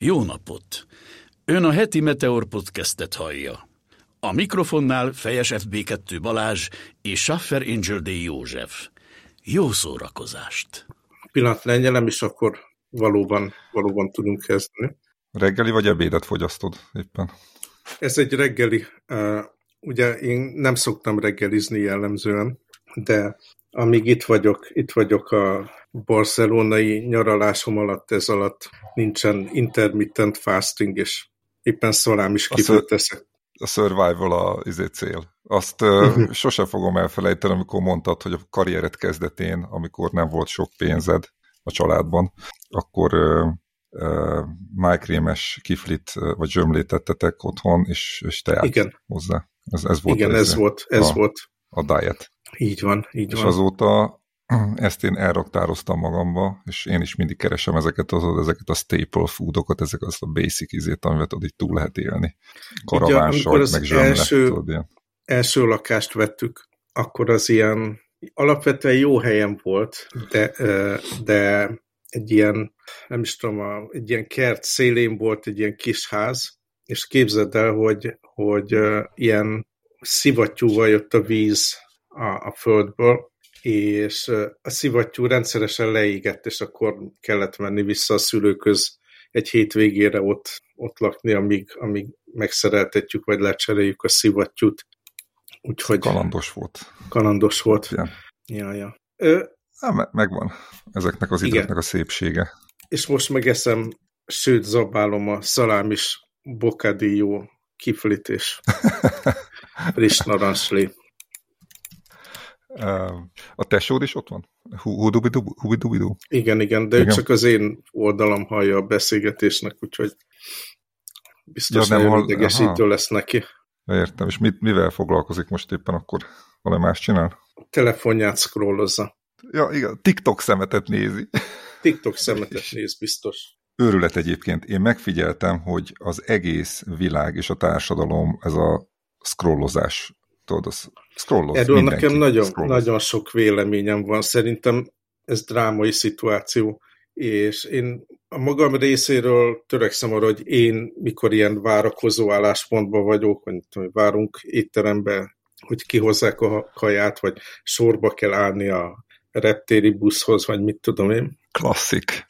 Jó napot! Ön a heti Meteor podcastet hallja. A mikrofonnál Fejes FB2 Balázs és Schaffer Angel D. József. Jó szórakozást! Pillanat lengyelem, és akkor valóban, valóban tudunk kezdeni. Reggeli vagy ebédet fogyasztod éppen? Ez egy reggeli. Uh, ugye én nem szoktam reggelizni jellemzően, de amíg itt vagyok, itt vagyok a barcelonai nyaralásom alatt, ez alatt nincsen intermittent fasting, és éppen szalám is kifőteszek. A survival a izé cél. Azt uh, sose fogom elfelejteni, amikor mondtad, hogy a karriered kezdetén, amikor nem volt sok pénzed a családban, akkor uh, uh, májkrémes kiflit uh, vagy zsömlét tettetek otthon, és, és teát Igen. hozzá. Ez, ez volt Igen, ez, ez volt, ez a, volt. A diet. Így van, így és van. azóta ezt én elraktároztam magamba, és én is mindig keresem ezeket, az, ezeket a staple foodokat, ezeket az a basic izét, amivel tudod, így túl lehet élni. Karavánsajt, meg zsömle. Első, tudod, ilyen. első lakást vettük, akkor az ilyen alapvetően jó helyen volt, de, de egy ilyen, nem is tudom, egy ilyen kert szélén volt egy ilyen kis ház, és képzeld el, hogy, hogy ilyen szivattyúval jött a víz a, a földből, és a szivattyú rendszeresen leégett, és akkor kellett menni vissza a szülőköz egy hétvégére ott, ott lakni, amíg, amíg megszereltetjük, vagy lecseréljük a szivattyút. Úgyhogy kalandos volt. Kalandos volt. Ja, ja. ja. Ö, Há, megvan ezeknek az időknek a szépsége. És most megeszem, sőt zabálom a szalámis bocadillo kiflit és friss narancslé. A tesód is ott van? Hubidubidu? Igen, igen, de igen. csak az én oldalam hallja a beszélgetésnek, úgyhogy biztos ja, nem hall... idegesítő lesz neki. Értem, és mit, mivel foglalkozik most éppen akkor? Valami más csinál? A telefonját scrollozza. Ja, igen, TikTok szemetet nézi. TikTok szemetet néz, biztos. Őrület egyébként. Én megfigyeltem, hogy az egész világ és a társadalom ez a scrollozás tudod, az scrolloz. Erről nekem nagyon, scrolloz. nagyon sok véleményem van. Szerintem ez drámai szituáció, és én a magam részéről törekszem arra, hogy én, mikor ilyen várakozó álláspontban vagyok, hogy várunk étterembe, hogy kihozzák a kaját, vagy sorba kell állni a reptéri buszhoz, vagy mit tudom én. Klasszik.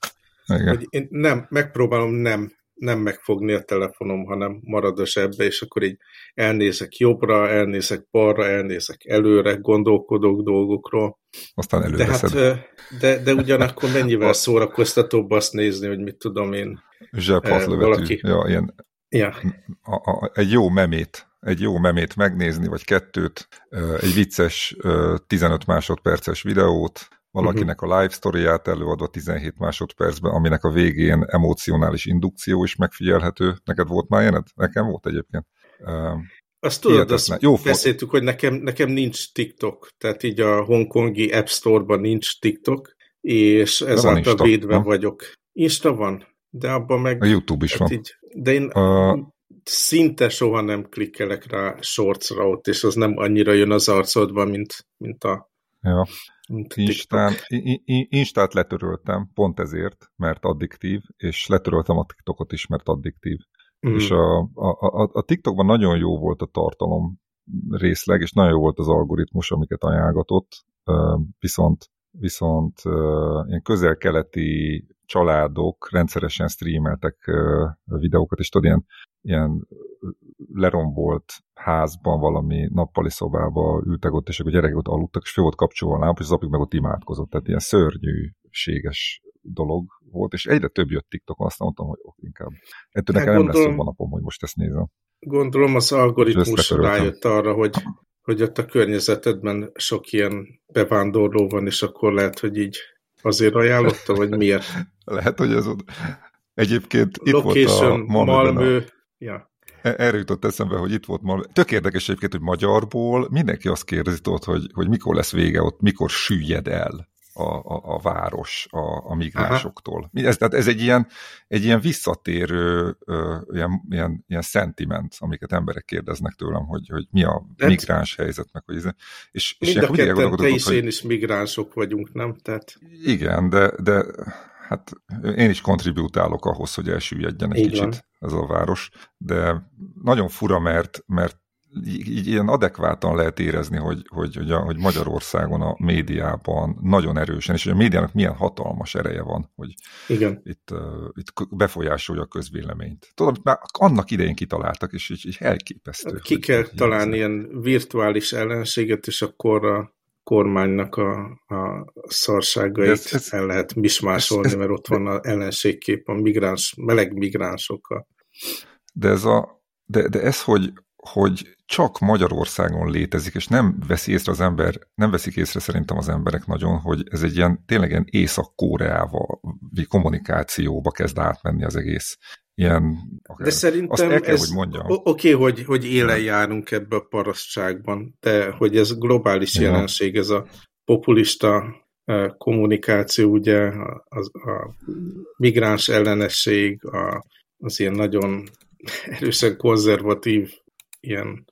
Igen. Hogy én nem, megpróbálom nem nem megfogni a telefonom, hanem marad a zsebbe, és akkor így elnézek jobbra, elnézek balra, elnézek előre, gondolkodok dolgokról. Aztán előre de, hát, de, de ugyanakkor mennyivel szórakoztatóbb azt nézni, hogy mit tudom én. Zsebhatlövetű. Valaki... Ja, ilyen, ja. A, a, egy jó memét egy jó memét megnézni, vagy kettőt, egy vicces 15 másodperces videót, valakinek a live storyját előadva 17 másodpercben, aminek a végén emocionális indukció is megfigyelhető. Neked volt már ilyened? Nekem volt egyébként. Azt tudod, azt Jó beszéltük, hogy nekem, nekem nincs TikTok, tehát így a hongkongi App Store-ban nincs TikTok, és ezáltal védve nem? vagyok. Insta van, de abban meg... A YouTube is hát van. Így, de én a... szinte soha nem klikkelek rá shortsra ott, és az nem annyira jön az arcodba, mint, mint a... Ja. Instán, Instát letöröltem, pont ezért, mert addiktív, és letöröltem a TikTokot is, mert addiktív. Mm. És a, a, a, a TikTokban nagyon jó volt a tartalom részleg, és nagyon jó volt az algoritmus, amiket ajánlgatott, viszont, viszont ilyen közel-keleti családok rendszeresen streameltek videókat, és tudod, ilyen, ilyen lerombolt házban, valami nappali szobába ültek ott, és akkor gyerekek ott aludtak, és fel volt kapcsolva a lámpa, és az apjuk meg ott imádkozott. Tehát ilyen szörnyűséges dolog volt, és egyre több jött TikTokon, azt mondtam, hogy ok, inkább. Ettől nekem gondolom, nem lesz a napom, hogy most ezt nézem. Gondolom az algoritmus rájött arra, hogy, hogy ott a környezetedben sok ilyen bevándorló van, és akkor lehet, hogy így azért ajánlotta, vagy miért? lehet, hogy ez ott. Egyébként itt Location, volt a Malmö, ja. E- erről jutott eszembe, hogy itt volt ma. Tök érdekes egyébként, hogy magyarból mindenki azt kérdezi ott, hogy, hogy mikor lesz vége ott, mikor süllyed el a, a, a város a, a migránsoktól. Ez, tehát ez egy ilyen, egy ilyen visszatérő ö, ilyen, ilyen, ilyen sentiment, amiket emberek kérdeznek tőlem, hogy, hogy mi a de migráns helyzet, meg hogy ez, és, és Mind a ketten, te is, hogy, én is migránsok vagyunk, nem? Tehát... Igen, de, de hát én is kontribútálok ahhoz, hogy elsüllyedjen egy Így kicsit van. ez a város, de nagyon fura, mert, mert így ilyen adekvátan lehet érezni, hogy, hogy, hogy, a, hogy Magyarországon a médiában nagyon erősen, és hogy a médiának milyen hatalmas ereje van, hogy Igen. Itt, uh, itt befolyásolja a közvéleményt. Tudom, már annak idején kitaláltak, és így, így elképesztő. Ki kell találni ilyen virtuális ellenséget, és akkor a kormánynak a, a szarságait ez, ez, el lehet mismásolni, ez, ez, mert ott van az ellenségkép, a migráns, meleg migránsokkal. De ez a de, de ez, hogy, hogy csak Magyarországon létezik, és nem veszi észre az ember, nem veszik észre szerintem az emberek nagyon, hogy ez egy ilyen tényleg ilyen Észak-Koreával kommunikációba kezd átmenni az egész. Ilyen, akár, de szerintem el kell, ez, hogy oké, okay, hogy, hogy élen járunk ebbe a parasztságban, de hogy ez globális ja. jelenség, ez a populista e, kommunikáció, ugye, a, a migráns ellenesség, a, az ilyen nagyon erősen konzervatív ilyen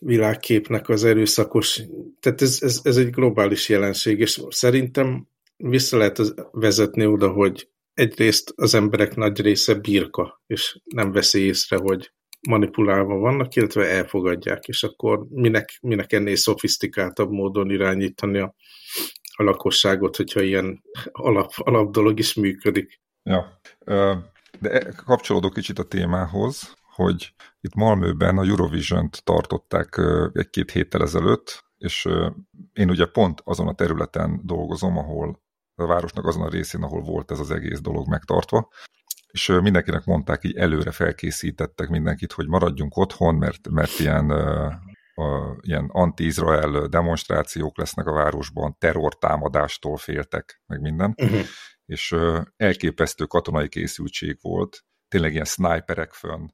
világképnek az erőszakos, tehát ez, ez, ez egy globális jelenség, és szerintem vissza lehet vezetni oda, hogy egyrészt az emberek nagy része birka, és nem veszi észre, hogy manipulálva vannak, illetve elfogadják, és akkor minek, minek ennél szofisztikáltabb módon irányítani a, a lakosságot, hogyha ilyen alap, alap dolog is működik. Ja, de kapcsolódok kicsit a témához, hogy itt Malmöben a Eurovision-t tartották egy-két héttel ezelőtt, és én ugye pont azon a területen dolgozom, ahol a városnak azon a részén, ahol volt ez az egész dolog megtartva, és mindenkinek mondták, így előre felkészítettek mindenkit, hogy maradjunk otthon, mert, mert ilyen, a, ilyen anti-Izrael demonstrációk lesznek a városban, terrortámadástól féltek, meg minden, uh-huh. és elképesztő katonai készültség volt, tényleg ilyen sniperek fönn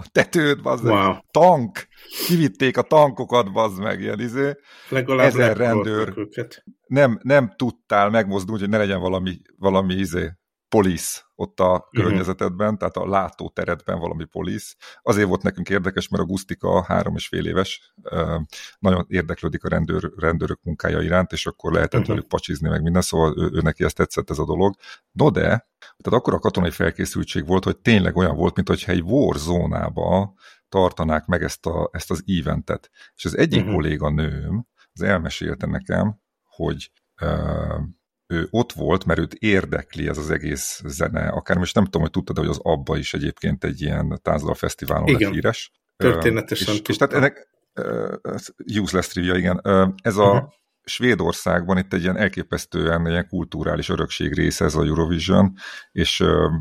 a tetőt, bazd wow. tank, kivitték a tankokat, bazd meg, ilyen izé. Legalább ezer rendőr. Őket. Nem, nem tudtál megmozdulni, hogy ne legyen valami, valami izé, polisz ott a mhm. környezetedben, tehát a látóteredben valami polisz. Azért volt nekünk érdekes, mert a Gusztika három és fél éves, nagyon érdeklődik a rendőr, rendőrök munkája iránt, és akkor lehetett uh-huh. velük pacsizni, meg minden, szóval ő, ő neki ezt tetszett ez a dolog. No de, tehát akkor a katonai felkészültség volt, hogy tényleg olyan volt, mint hogyha egy war zónába tartanák meg ezt, a, ezt az eventet. És az egyik uh-huh. kolléga nőm, az elmesélte nekem, hogy uh, ő ott volt, mert őt érdekli ez az egész zene. Akár most nem tudom, hogy tudtad, hogy az Abba is egyébként egy ilyen táncdal fesztiválon lett híres. Történetesen és, és tehát ennek uh, useless trivia, igen. Uh, ez a uh-huh. Svédországban itt egy ilyen elképesztően ilyen kulturális örökség része ez a Eurovision, és uh,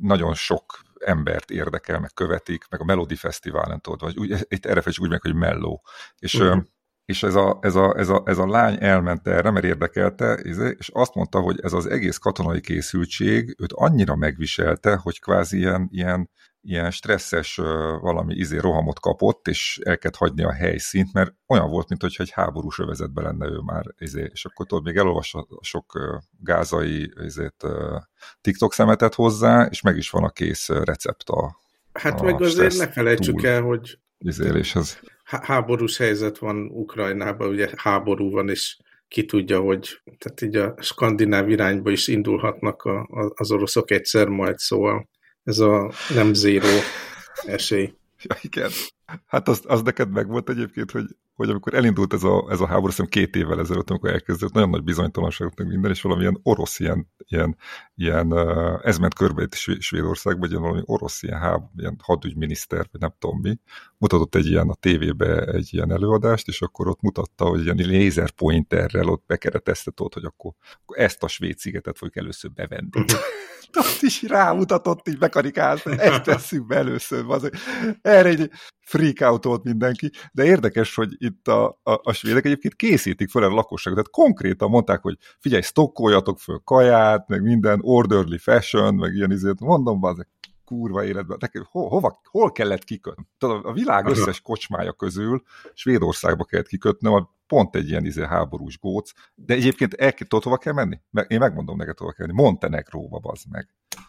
nagyon sok embert érdekel, meg követik, meg a Melody Fesztiválon tudod, vagy úgy, itt erre úgy meg, hogy Melló. És uh-huh és ez a, ez, a, ez, a, ez a lány elment erre, mert érdekelte, izé, és azt mondta, hogy ez az egész katonai készültség őt annyira megviselte, hogy kvázi ilyen, ilyen, ilyen stresszes valami izé rohamot kapott, és el kellett hagyni a helyszínt, mert olyan volt, mintha egy háborús övezetben lenne ő már, izé, és akkor tudod, még elolvas sok gázai izét, TikTok szemetet hozzá, és meg is van a kész recept a Hát a meg azért ne felejtsük el, hogy izéléshez háborús helyzet van Ukrajnában, ugye háború van, és ki tudja, hogy tehát így a skandináv irányba is indulhatnak a, a, az oroszok egyszer majd, szóval ez a nem zéró esély. Ja, igen. Hát az, az neked meg volt egyébként, hogy hogy amikor elindult ez a, ez a háború, hiszem két évvel ezelőtt, amikor elkezdődött, nagyon nagy bizonytalanság meg minden, és valamilyen orosz ilyen, ilyen, ilyen ez ment körbe itt Svédországban, vagy ilyen valami orosz ilyen, háb, ilyen hadügyminiszter, vagy nem tudom mi, mutatott egy ilyen a tévébe egy ilyen előadást, és akkor ott mutatta, hogy ilyen lézerpointerrel ott bekereteztet ott, hogy akkor, akkor ezt a svéd szigetet fogjuk először bevenni. ott is rámutatott, így bekarikázta, ezt tesszük be először. Erre egy freak out volt mindenki, de érdekes, hogy itt a, a, a svédek egyébként készítik fel a lakosságot, tehát konkrétan mondták, hogy figyelj, stokkoljatok föl kaját, meg minden orderly fashion, meg ilyen izért, mondom, bazeg, kurva életben, nekem, ho, hova, hol kellett kikötni? Tehát a világ összes kocsmája közül Svédországba kellett kikötnöm, pont egy ilyen izé, háborús góc, de egyébként el, tudod, hova kell menni? Én megmondom neked, hova kell menni. Montenegróba, bazd meg.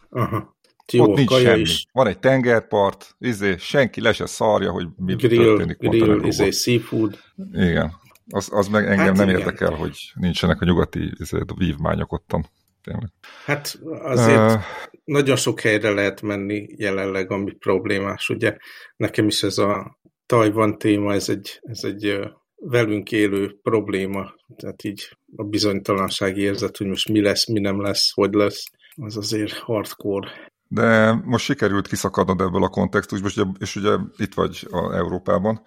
Aha. Jó, Ott nincs semmi. Is. Van egy tengerpart, izé, senki le se szarja, hogy mi grill, történik grill, izé, seafood. Igen. Az, az meg engem hát nem igen. érdekel, hogy nincsenek a nyugati izé, vívmányok ottan. tényleg. Hát azért uh, nagyon sok helyre lehet menni jelenleg, ami problémás, ugye. Nekem is ez a Tajvan téma, ez egy, ez egy velünk élő probléma, tehát így a bizonytalanság érzet, hogy most mi lesz, mi nem lesz, hogy lesz, az azért hardcore. De most sikerült kiszakadnod ebből a kontextusból, és ugye itt vagy a Európában.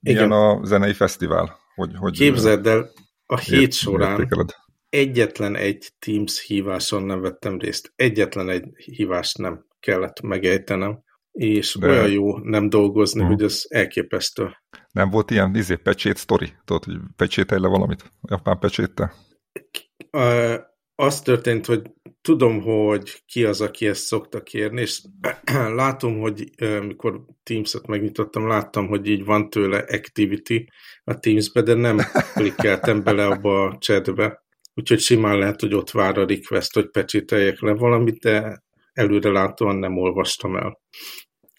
Igen. a zenei fesztivál? Hogy, hogy Képzeld el, a hét során értékeled? egyetlen egy Teams híváson nem vettem részt. Egyetlen egy hívást nem kellett megejtenem, és De... olyan jó nem dolgozni, -huh. hogy ez elképesztő. Nem volt ilyen izé, pecsét sztori? Tudod, hogy pecsételj le valamit? Japán pecsétte? Az történt, hogy tudom, hogy ki az, aki ezt szokta kérni, és látom, hogy mikor Teams-et megnyitottam, láttam, hogy így van tőle activity a Teams-be, de nem klikkeltem bele abba a chatbe. Úgyhogy simán lehet, hogy ott vár a request, hogy pecsételjek le valamit, de előre látóan nem olvastam el.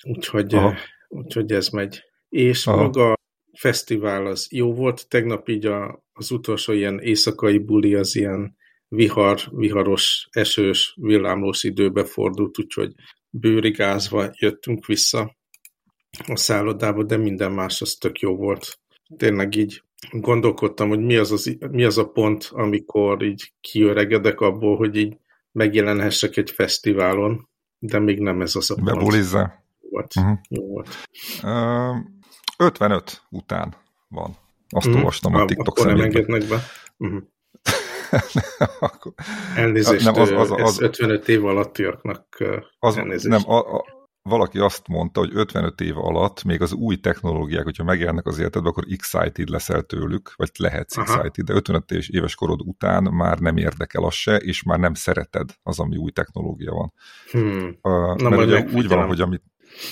Úgyhogy, úgyhogy ez megy. És Aha. maga a fesztivál az jó volt. Tegnap így a, az utolsó ilyen éjszakai buli az ilyen vihar, viharos, esős, villámlós időbe fordult, úgyhogy bőrigázva jöttünk vissza a szállodába, de minden más az tök jó volt. Tényleg így gondolkodtam, hogy mi az, az, mi az a pont, amikor így kiöregedek abból, hogy így megjelenhessek egy fesztiválon, de még nem ez az a pont. Bebulizza. Volt. Uh-huh. Jó volt. Uh, 55 után van. Azt uh-huh. olvastam a TikTok Akkor nem engednek be. Uh-huh. elnézést, nem, az, az, az, az, 55 év alattiaknak az, elnézést. Nem, a, a, valaki azt mondta, hogy 55 év alatt még az új technológiák, hogyha megjelennek az életedbe, akkor excited leszel tőlük, vagy lehetsz Aha. excited, de 55 éves korod után már nem érdekel az se, és már nem szereted az, ami új technológia van. Hmm. Uh, Na, mert ugye úgy van, hogy amit,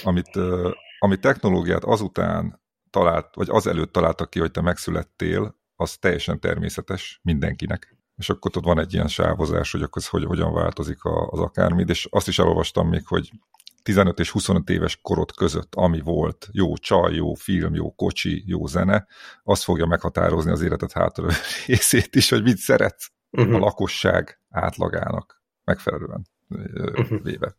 amit, uh, amit technológiát azután talált, vagy az előtt találtak ki, hogy te megszülettél, az teljesen természetes mindenkinek és akkor ott van egy ilyen sávozás, hogy akkor ez hogy, hogyan változik az akármi, és azt is elolvastam még, hogy 15 és 25 éves korod között, ami volt, jó csaj, jó film, jó kocsi, jó zene, az fogja meghatározni az életed hátra részét is, hogy mit szeretsz uh -huh. a lakosság átlagának megfelelően uh-huh. véve.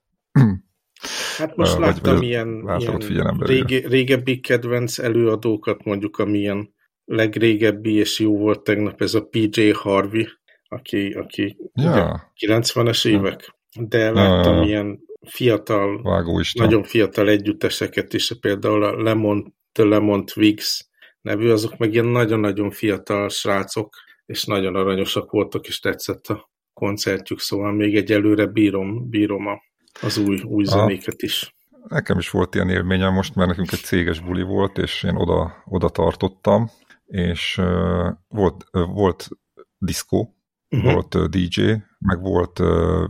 Hát most vagy, láttam vagy ilyen, ilyen rége, régebbi kedvenc előadókat, mondjuk amilyen legrégebbi és jó volt tegnap ez a PJ Harvey, aki, aki ja. 90-es évek, de láttam ja. ilyen fiatal, nagyon fiatal együtteseket is, például a Lemon, The Lemon Twigs nevű, azok meg ilyen nagyon-nagyon fiatal srácok, és nagyon aranyosak voltak, és tetszett a koncertjük, szóval még egy előre bírom, bírom a, az új, új zenéket is. Nekem is volt ilyen élményem most, mert nekünk egy céges buli volt, és én oda, oda tartottam, és uh, volt, uh, volt diszkó, uh-huh. volt DJ, meg volt uh,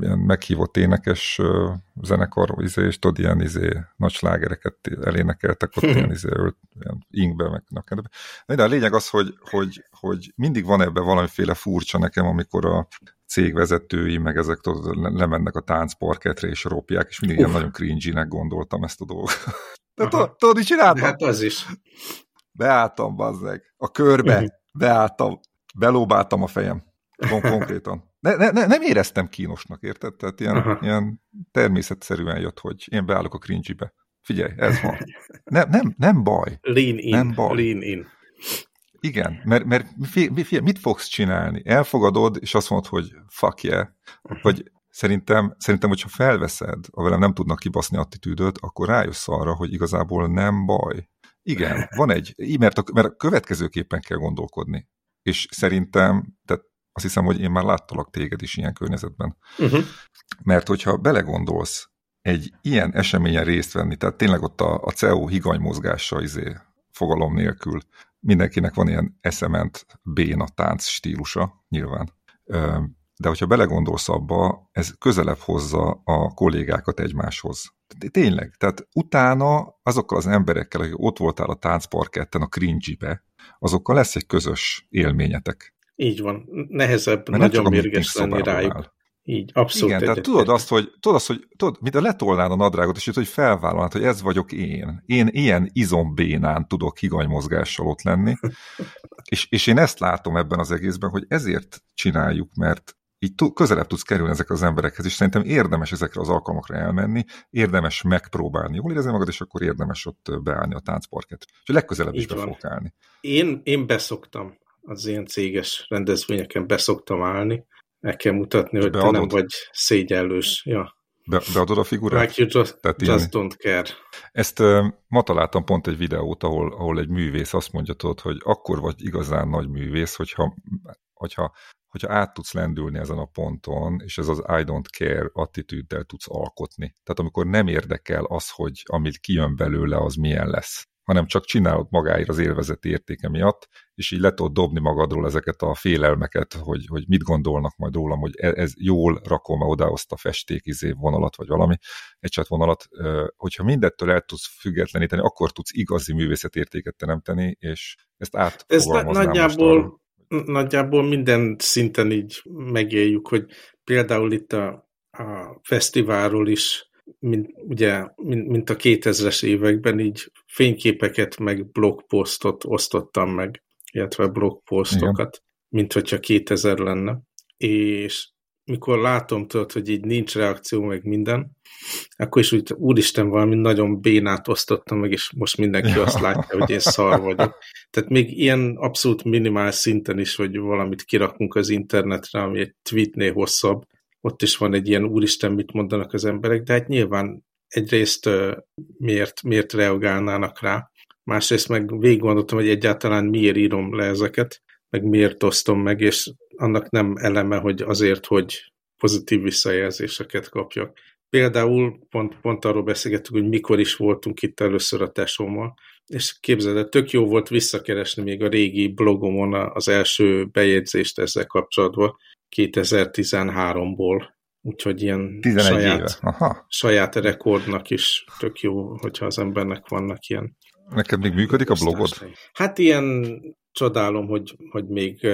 ilyen meghívott énekes uh, zenekar, izé, és tudod, ilyen izé, nagy slágereket elénekeltek ott uh-huh. ilyen, izé, ilyen ingbe, meg nakendbe. De a lényeg az, hogy, hogy, hogy mindig van ebben valamiféle furcsa nekem, amikor a cégvezetői, meg ezek tudod, lemennek a táncparketre és ropják, és mindig Uf. ilyen nagyon cringy-nek gondoltam ezt a dolgot. De tudod, mit csináltam? Hát az is. Beálltam, bazzeg. A körbe, uh-huh. beálltam, belóbáltam a fejem. Kon konkrétan. Ne, ne, ne, nem éreztem kínosnak, érted? Tehát ilyen, ilyen természetszerűen jött, hogy én beállok a cringy-be. Figyelj, ez van. Nem, nem, nem baj. Lean in. Nem baj. Lean in. Igen, mert, mert mit fogsz csinálni? Elfogadod, és azt mondod, hogy fuck yeah, vagy szerintem, szerintem, hogyha felveszed, a velem nem tudnak kibaszni attitűdöt, akkor rájössz arra, hogy igazából nem baj. Igen, van egy, mert a, mert a következőképpen kell gondolkodni. És szerintem, tehát azt hiszem, hogy én már láttalak téged is ilyen környezetben. Uh-huh. Mert hogyha belegondolsz, egy ilyen eseményen részt venni, tehát tényleg ott a, a CEO higany mozgása izé, fogalom nélkül, mindenkinek van ilyen eszement béna tánc stílusa, nyilván. De hogyha belegondolsz abba, ez közelebb hozza a kollégákat egymáshoz. Tényleg, tehát utána azokkal az emberekkel, akik ott voltál a táncparketten, a cringy-be, azokkal lesz egy közös élményetek. Így van. Nehezebb Mert nagyon mérges lenni rájuk. Áll. Így, abszolút. Igen, tehát tudod azt, hogy, tudod azt, hogy tudod, mint a letolnád a nadrágot, és hogy felvállalnád, hogy ez vagyok én. Én ilyen izombénán tudok higanymozgással ott lenni, és, és én ezt látom ebben az egészben, hogy ezért csináljuk, mert így közelebb tudsz kerülni ezek az emberekhez, és szerintem érdemes ezekre az alkalmakra elmenni, érdemes megpróbálni jól érezni magad, és akkor érdemes ott beállni a táncparket. És legközelebb így is be fogok állni. Én, én beszoktam az ilyen céges rendezvényeken beszoktam állni, meg kell mutatni, hogy beadod? te nem vagy szégyellős. Ja. Be, beadod a figurát? Like you just, Tehát just don't care. Ezt uh, ma találtam pont egy videót, ahol, ahol egy művész azt mondja, tudod, hogy akkor vagy igazán nagy művész, hogyha, hogyha, hogyha át tudsz lendülni ezen a ponton, és ez az I don't care attitűddel tudsz alkotni. Tehát amikor nem érdekel az, hogy amit kijön belőle, az milyen lesz hanem csak csinálod magáért az élvezeti értéke miatt, és így le tudod dobni magadról ezeket a félelmeket, hogy, hogy mit gondolnak majd rólam, hogy ez, ez jól rakom -e oda azt a festék izé vonalat, vagy valami, egy vonalat, hogyha mindettől el tudsz függetleníteni, akkor tudsz igazi művészetértéket teremteni, és ezt átfogalmaznám Ez nagyjából, nagyjából minden szinten így megéljük, hogy például itt a, a fesztiválról is mint, ugye, mint, mint a 2000-es években így fényképeket meg blogposztot osztottam meg, illetve blogposztokat, mint hogyha 2000 lenne. És mikor látom tudod, hogy így nincs reakció, meg minden, akkor is úgy, úristen, valami nagyon bénát osztottam meg, és most mindenki azt látja, hogy én szar vagyok. Tehát még ilyen abszolút minimál szinten is, hogy valamit kirakunk az internetre, ami egy tweetnél hosszabb, ott is van egy ilyen úristen, mit mondanak az emberek, de hát nyilván egyrészt miért, miért reagálnának rá, másrészt meg végig gondoltam, hogy egyáltalán miért írom le ezeket, meg miért osztom meg, és annak nem eleme, hogy azért, hogy pozitív visszajelzéseket kapjak. Például pont, pont arról beszélgettük, hogy mikor is voltunk itt először a tesómmal, és képzeld, tök jó volt visszakeresni még a régi blogomon az első bejegyzést ezzel kapcsolatban, 2013-ból, úgyhogy ilyen saját, Aha. saját rekordnak is tök jó, hogyha az embernek vannak ilyen. Neked még működik a blogod? Hát ilyen csodálom, hogy, hogy még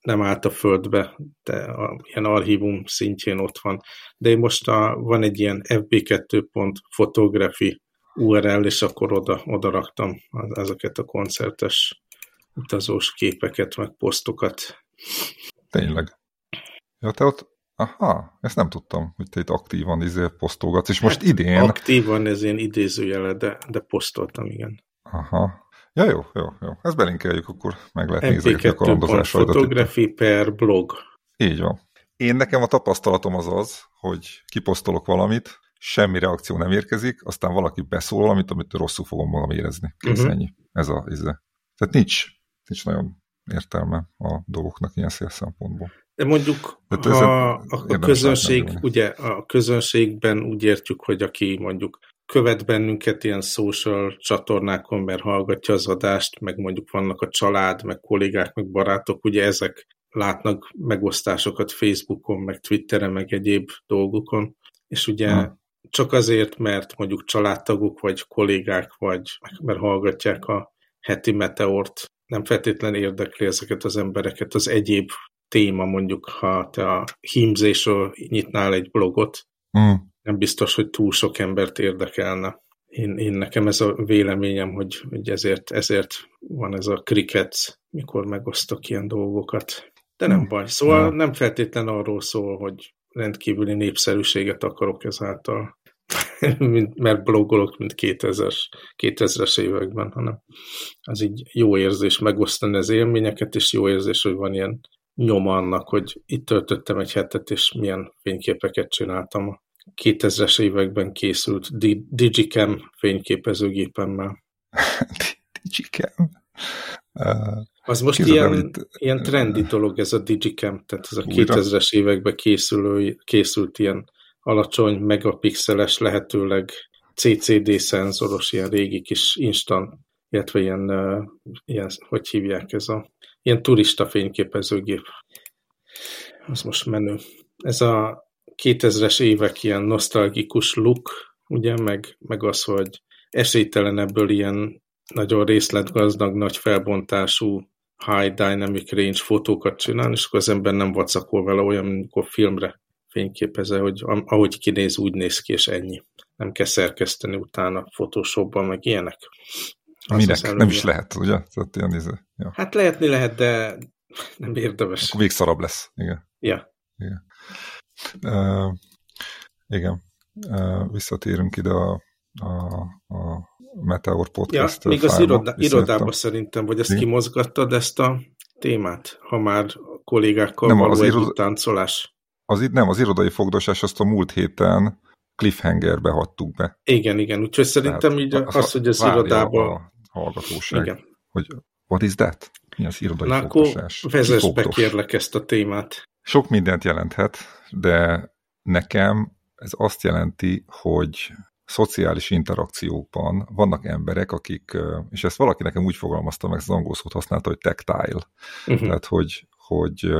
nem állt a földbe, de a, ilyen archívum szintjén ott van. De most a, van egy ilyen fb2.photography URL, és akkor oda, oda raktam ezeket a koncertes utazós képeket, meg posztokat. Tényleg. Ja, te ott, aha, ezt nem tudtam, hogy te itt aktívan izé posztolgatsz, és most hát, idén... Aktívan, ez ilyen idézőjele, de, de posztoltam, igen. Aha. Ja, jó, jó, jó. Ezt belinkeljük, akkor meg lehet nézni a kalandozásaidat. Photography per blog. Így van. Én nekem a tapasztalatom az az, hogy kiposztolok valamit, semmi reakció nem érkezik, aztán valaki beszól valamit, amit rosszul fogom magam érezni. Kész uh-huh. ennyi. Ez a izé. Tehát nincs, nincs nagyon értelme a dolgoknak ilyen szél szempontból. De mondjuk hát a, a, a közönség, ugye a közönségben úgy értjük, hogy aki mondjuk követ bennünket ilyen social csatornákon, mert hallgatja az adást, meg mondjuk vannak a család, meg kollégák, meg barátok, ugye ezek látnak megosztásokat Facebookon, meg Twitteren, meg egyéb dolgokon, és ugye hmm. csak azért, mert mondjuk családtagok, vagy kollégák, vagy mert hallgatják a heti meteort, nem feltétlenül érdekli ezeket az embereket az egyéb téma, mondjuk ha te a hímzésről nyitnál egy blogot, mm. nem biztos, hogy túl sok embert érdekelne. Én, én nekem ez a véleményem, hogy, hogy ezért, ezért van ez a kriket, mikor megosztok ilyen dolgokat. De nem mm. baj. Szóval mm. nem feltétlen arról szól, hogy rendkívüli népszerűséget akarok ezáltal, mert blogolok, mint 2000-es, 2000-es években, hanem az így jó érzés megosztani az élményeket, és jó érzés, hogy van ilyen nyoma annak, hogy itt töltöttem egy hetet, és milyen fényképeket csináltam a 2000-es években készült Digicam fényképezőgépemmel. Digicam? Uh, az most ilyen, itt, ilyen trendi dolog ez a Digicam, tehát ez a 2000-es években készülő, készült ilyen alacsony, megapixeles, lehetőleg CCD szenzoros, ilyen régi kis instant, illetve ilyen, ilyen hogy hívják ez a ilyen turista fényképezőgép. Az most menő. Ez a 2000-es évek ilyen nosztalgikus look, ugye, meg, meg az, hogy esélytelen ebből ilyen nagyon részletgazdag, nagy felbontású high dynamic range fotókat csinálni, és akkor az ember nem vacakol vele olyan, amikor filmre fényképeze, hogy ahogy kinéz, úgy néz ki, és ennyi. Nem kell szerkeszteni utána Photoshopban, meg ilyenek. Minek? Nem is lehet, ugye? Tehát ilyen izé. Ja. Hát lehetni lehet, de nem érdemes. Akkor még szarabb lesz, igen. Ja. Igen. Uh, igen. Uh, visszatérünk ide a, a, a Meteor podcast Ja, még az iroda, irodában szerintem, vagy ezt kimozgattad ezt a témát, ha már kollégákkal nem, való az iroda, táncolás. Az, nem, az irodai fogdosás azt a múlt héten cliffhangerbe hagytuk be. Igen, igen, úgyhogy szerintem így az, az, hogy az irodában... Hallgatóság, igen. hogy what is that? Mi az irodai Na, fogdosás? akkor vezess be kérlek ezt a témát. Sok mindent jelenthet, de nekem ez azt jelenti, hogy szociális interakciókban vannak emberek, akik, és ezt valaki nekem úgy fogalmazta meg, az angol szót használta, hogy tactile. Uh-huh. Tehát, hogy, hogy,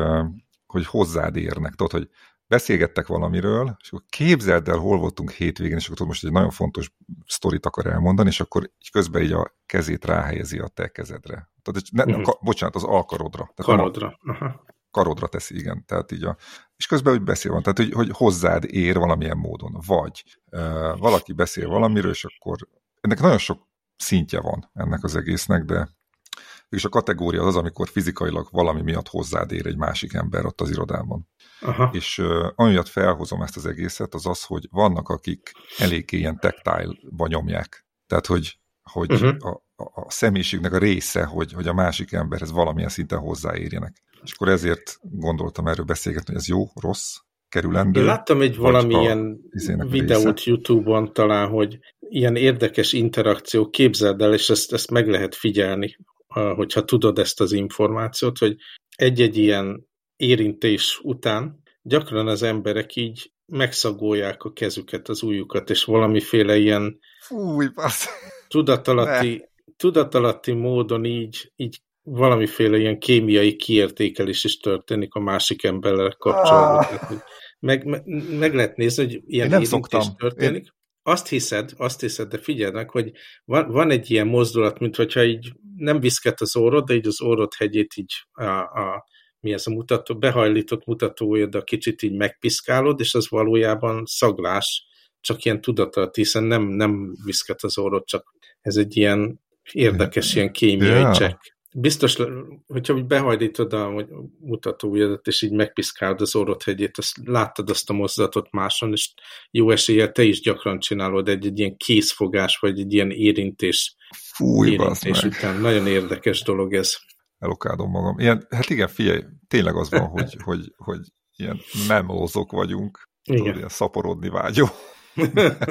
hogy hozzád érnek. Tudod, hogy beszélgettek valamiről, és akkor képzeld el, hol voltunk hétvégén, és akkor most egy nagyon fontos sztorit akar elmondani, és akkor így közben így a kezét ráhelyezi a te kezedre. Tehát, ne, uh-huh. ka, bocsánat, az alkarodra. Tehát Karodra. A, uh-huh. Karodra teszi, igen. Tehát így a, és közben úgy beszél van, tehát hogy, hogy hozzád ér valamilyen módon. Vagy uh, valaki beszél valamiről, és akkor ennek nagyon sok szintje van ennek az egésznek, de és a kategória az az, amikor fizikailag valami miatt hozzád ér egy másik ember ott az irodában. Aha. És uh, amiatt felhozom ezt az egészet, az az, hogy vannak, akik eléggé ilyen tactile-ba nyomják. Tehát, hogy, hogy uh-huh. a, a személyiségnek a része, hogy, hogy a másik emberhez valamilyen szinten hozzáérjenek. És akkor ezért gondoltam erről beszélgetni, hogy ez jó, rossz, kerülendő. Én láttam egy valamilyen videót YouTube-on talán, hogy ilyen érdekes interakció, képzeld el, és ezt, ezt meg lehet figyelni, hogyha tudod ezt az információt, hogy egy-egy ilyen érintés után gyakran az emberek így megszagolják a kezüket, az ujjukat, és valamiféle ilyen Fúj, tudatalatti, tudatalatti módon így, így valamiféle ilyen kémiai kiértékelés is történik a másik emberrel kapcsolatban. Ah. Meg, meg, meg lehet nézni, hogy ilyen nem érintés történik. Én... Azt hiszed, azt hiszed, de figyeld meg, hogy van, van egy ilyen mozdulat, mint hogyha így nem viszket az órod, de így az órod hegyét így a, a mi ez a mutató, behajlított mutatója, de kicsit így megpiszkálod, és az valójában szaglás, csak ilyen tudatot, hiszen nem, nem viszket az órod, csak ez egy ilyen érdekes, ilyen kémiai yeah. check. Biztos, hogyha behajlítod a mutatójadat, és így megpiszkálod az hegyét, azt láttad azt a mozdatot máson, és jó eséllyel te is gyakran csinálod egy, egy ilyen készfogás, vagy egy ilyen érintés, Fúj, érintés után. Nagyon érdekes dolog ez. Elokádom magam. Ilyen, hát igen, figyelj, tényleg az van, hogy, hogy, hogy ilyen memózok vagyunk, igen. Tudod, ilyen szaporodni vágyó.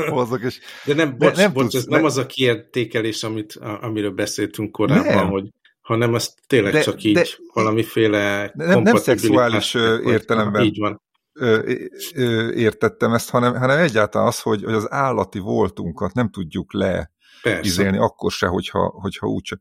Hozzak, és de nem, bocs, nem, bocs, tudsz, ez nem az a kiértékelés, amit, amiről beszéltünk korábban, nem. hogy hanem az tényleg de, csak így de, valamiféle nem, nem szexuális értelemben így van. értettem ezt, hanem, hanem egyáltalán az, hogy, hogy az állati voltunkat nem tudjuk le izélni, akkor se, hogyha, hogyha úgy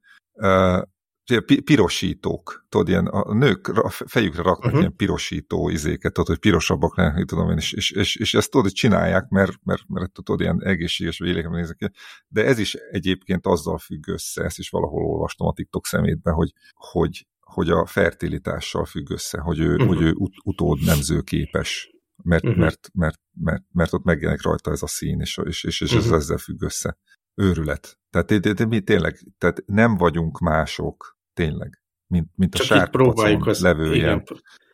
pirosítók, tudod, ilyen a nők a fejükre raknak uh-huh. ilyen pirosító izéket, tudod, hogy pirosabbak lenni, tudom én, és, és, és, és ezt tudod, csinálják, mert, mert, mert tudod, ilyen egészséges vagy élékemben nézek ki. De ez is egyébként azzal függ össze, ezt is valahol olvastam a TikTok szemétben, hogy, hogy, hogy a fertilitással függ össze, hogy ő, uh-huh. hogy ő ut utód nemző képes, mert, uh-huh. mert, mert, mert, mert ott megjelenik rajta ez a szín, és, és, és, és uh-huh. ez ezzel függ össze. Őrület. Tehát de, de, de mi tényleg, tehát nem vagyunk mások, tényleg, mint, mint a sárkapacon levő igen.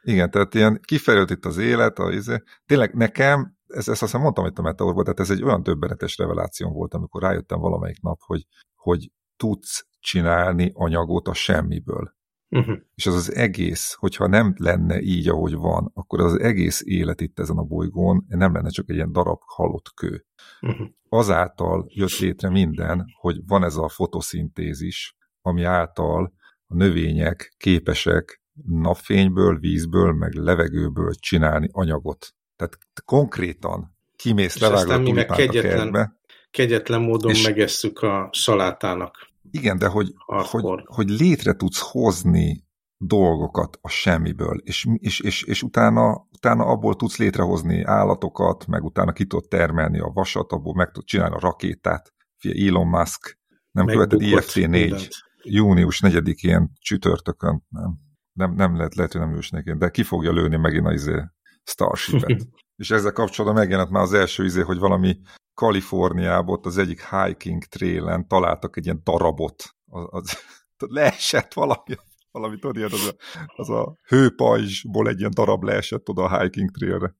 Igen, tehát ilyen kifejlődött itt az élet, a, izé. tényleg nekem, ezt, ezt azt mondtam itt a Meteorban, tehát ez egy olyan döbbenetes reveláció volt, amikor rájöttem valamelyik nap, hogy, hogy tudsz csinálni anyagot a semmiből. Uh-huh. És az az egész, hogyha nem lenne így, ahogy van, akkor az egész élet itt ezen a bolygón nem lenne csak egy ilyen darab halott kő. Uh-huh. Azáltal jött létre minden, hogy van ez a fotoszintézis, ami által a növények képesek napfényből, vízből, meg levegőből csinálni anyagot. Tehát konkrétan kimész, levágod a tulipánt kegyetlen, a kertbe. Kegyetlen módon és, megesszük a salátának. Igen, de hogy, hogy, hogy létre tudsz hozni dolgokat a semmiből, és, és, és, és utána, utána abból tudsz létrehozni állatokat, meg utána ki tudod termelni a vasat, abból meg tudod csinálni a rakétát. Fia Elon Musk nem követed IFC-4. Mindent június 4-én csütörtökön, nem, nem, nem lehet, lehet, hogy nem ősnéként, de ki fogja lőni megint az izé Starship-et. és ezzel kapcsolatban megjelent már az első izé, hogy valami Kaliforniában ott az egyik hiking trailen találtak egy ilyen darabot, az, az leesett valami valami tudod, az a, az a hőpajzsból egy ilyen darab leesett oda a hiking trailre.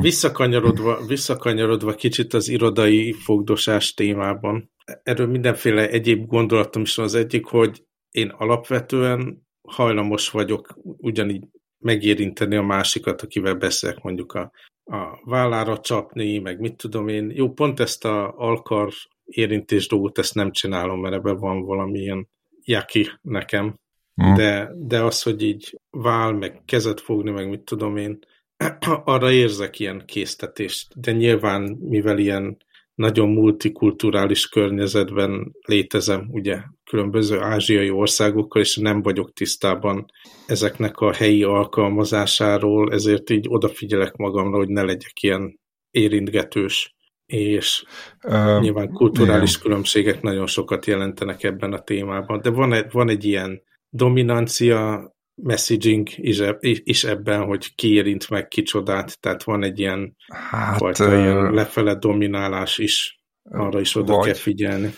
Visszakanyarodva, visszakanyarodva kicsit az irodai fogdosás témában, erről mindenféle egyéb gondolatom is van az egyik, hogy én alapvetően hajlamos vagyok ugyanígy megérinteni a másikat, akivel beszélek, mondjuk a, a vállára csapni, meg mit tudom én. Jó, pont ezt a alkar érintés dolgot, ezt nem csinálom, mert ebben van valamilyen jaki nekem. Hmm. De, de az, hogy így vál, meg kezet fogni, meg mit tudom én, arra érzek ilyen késztetést. De nyilván, mivel ilyen nagyon multikulturális környezetben létezem, ugye különböző ázsiai országokkal, és nem vagyok tisztában ezeknek a helyi alkalmazásáról, ezért így odafigyelek magamra, hogy ne legyek ilyen érintgetős, és uh, nyilván kulturális igen. különbségek nagyon sokat jelentenek ebben a témában, de van egy, van egy ilyen dominancia messaging is, e, is ebben, hogy ki érint meg kicsodát, tehát van egy ilyen hát, fajta uh, ilyen lefele dominálás is, arra is oda vagy, kell figyelni.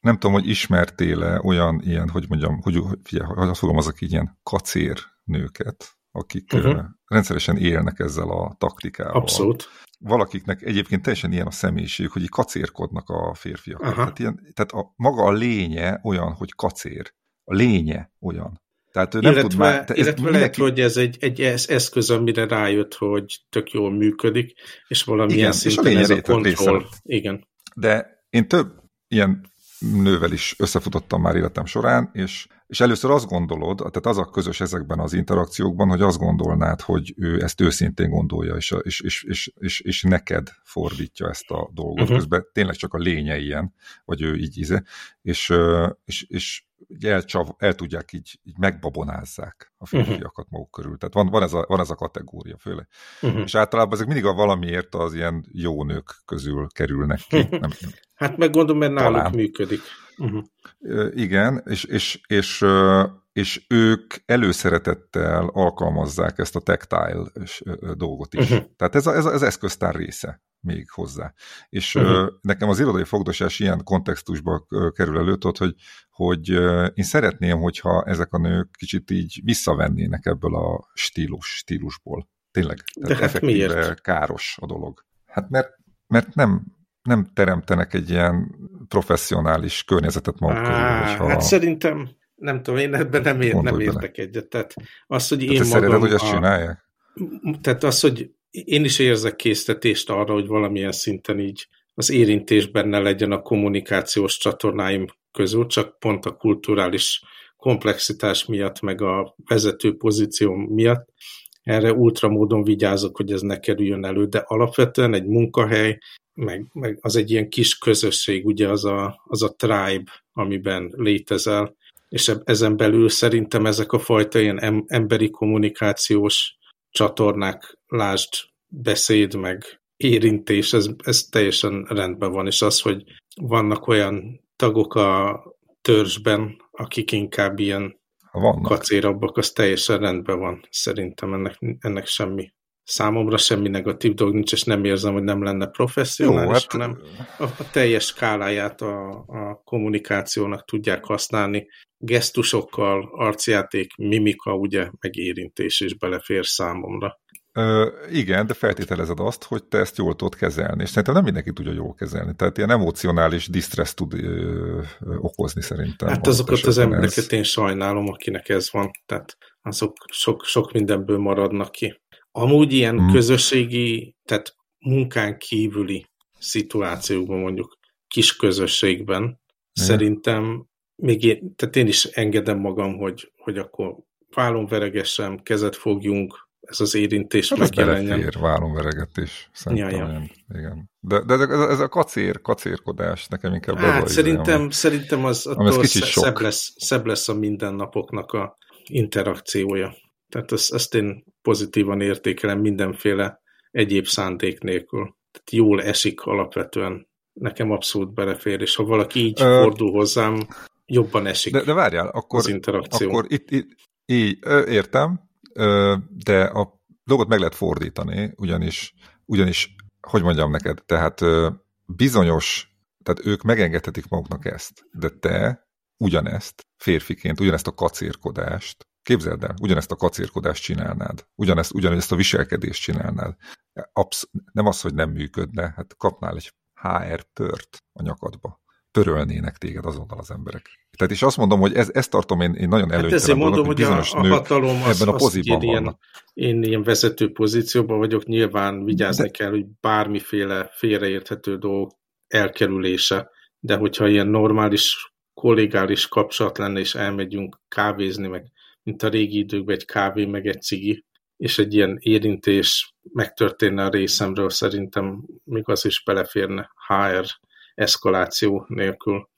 Nem tudom, hogy ismertél-e olyan ilyen, hogy mondjam, hogy, figyelj, hogy azt fogalmazok így ilyen kacér nőket, akik uh-huh. rendszeresen élnek ezzel a taktikával. Abszolút. Valakiknek egyébként teljesen ilyen a személyiség, hogy így kacérkodnak a férfiak. Tehát, ilyen, tehát a, maga a lénye olyan, hogy kacér. A lénye olyan. Tehát ő nem illetve, tud már... Te illetve mindenki... lehet, hogy ez egy, egy eszköz, amire rájött, hogy tök jól működik, és valamilyen Igen, szinten ez a kontroll. Igen. De én több ilyen nővel is összefutottam már életem során, és, és először azt gondolod, tehát az a közös ezekben az interakciókban, hogy azt gondolnád, hogy ő ezt őszintén gondolja, és, és, és, és, és, és neked fordítja ezt a dolgot. Uh-huh. Közben tényleg csak a lénye ilyen, vagy ő így íze, és, és, és elcsav, el tudják így, így megbabonázzák a férfiakat uh-huh. maguk körül. Tehát van, van, ez a, van ez a kategória főleg. Uh-huh. És általában ezek mindig a valamiért az ilyen jó nők közül kerülnek ki. Nem, hát meg gondolom, mert náluk talán. működik. Uh-huh. Igen, és, és, és, és ők előszeretettel alkalmazzák ezt a tactile dolgot is. Uh-huh. Tehát ez, a, ez, a, ez eszköztár része még hozzá. És uh-huh. nekem az irodai fogdosás ilyen kontextusba kerül elő, hogy, hogy én szeretném, hogyha ezek a nők kicsit így visszavennének ebből a stílus, stílusból. Tényleg. De hát miért? káros a dolog. Hát mert, mert nem, nem teremtenek egy ilyen professzionális környezetet maguk körül. Hogyha... Hát szerintem, nem tudom, én ebben nem, ér, nem értek bele. egyet. Tehát az, hogy én magam... Szereted, hogy ezt csinálják? Tehát az, hogy én is érzek késztetést arra, hogy valamilyen szinten így az érintés benne legyen a kommunikációs csatornáim közül, csak pont a kulturális komplexitás miatt, meg a vezető pozíció miatt erre ultramódon vigyázok, hogy ez ne kerüljön elő, de alapvetően egy munkahely, meg, meg az egy ilyen kis közösség, ugye az a, az a tribe, amiben létezel, és ezen belül szerintem ezek a fajta ilyen emberi kommunikációs csatornák, lásd, beszéd, meg érintés, ez, ez teljesen rendben van, és az, hogy vannak olyan tagok a törzsben, akik inkább ilyen vannak. kacérabbak, az teljesen rendben van. Szerintem ennek, ennek semmi számomra semmi negatív dolog nincs, és nem érzem, hogy nem lenne professzionális, Jó, hát... hanem a, a teljes skáláját a, a kommunikációnak tudják használni, gesztusokkal, arcjáték, mimika, ugye, meg érintés is belefér számomra. Ö, igen, de feltételezed azt, hogy te ezt jól tudod kezelni, és szerintem nem mindenki tudja jól kezelni. Tehát ilyen emocionális distress tud ö, ö, okozni szerintem. Hát azokat az embereket ez... én sajnálom, akinek ez van. Tehát azok sok, sok mindenből maradnak ki. Amúgy ilyen hmm. közösségi, tehát munkán kívüli szituációkban mondjuk kis közösségben Igen. szerintem még én, tehát én is engedem magam, hogy, hogy akkor vállon veregessem, kezet fogjunk, ez az érintés hát megjelenjen. Ez vállon veregetés. Szerintem ja, ja. igen. De, de ez, ez a kacér, kacérkodás nekem inkább hát, szerintem, ami, szerintem az attól szebb lesz, szebb lesz a mindennapoknak a interakciója. Tehát ezt, ezt én pozitívan értékelem mindenféle egyéb szándék nélkül. Tehát jól esik alapvetően. Nekem abszolút belefér, és ha valaki így Ö... fordul hozzám, jobban esik de, de várjál, akkor, az interakció. Akkor itt, itt így, értem, de a dolgot meg lehet fordítani, ugyanis, ugyanis hogy mondjam neked, tehát bizonyos, tehát ők megengedhetik maguknak ezt, de te ugyanezt férfiként, ugyanezt a kacérkodást, képzeld el, ugyanezt a kacérkodást csinálnád, ugyanezt, ugyanezt a viselkedést csinálnád. Absz nem az, hogy nem működne, hát kapnál egy HR pört a nyakadba. Törölnének téged azonnal az emberek. Tehát és azt mondom, hogy ez, ezt tartom én, én nagyon előnytelen hát mondom, hogy bizonyos a, a hatalom az, ebben a poziban én ilyen, én ilyen vezető pozícióban vagyok, nyilván vigyázni de... kell, hogy bármiféle félreérthető dolgok elkerülése, de hogyha ilyen normális, kollégális kapcsolat lenne, és elmegyünk kávézni, meg mint a régi időkben egy kávé, meg egy cigi, és egy ilyen érintés megtörténne a részemről, szerintem még az is beleférne HR eszkaláció nélkül.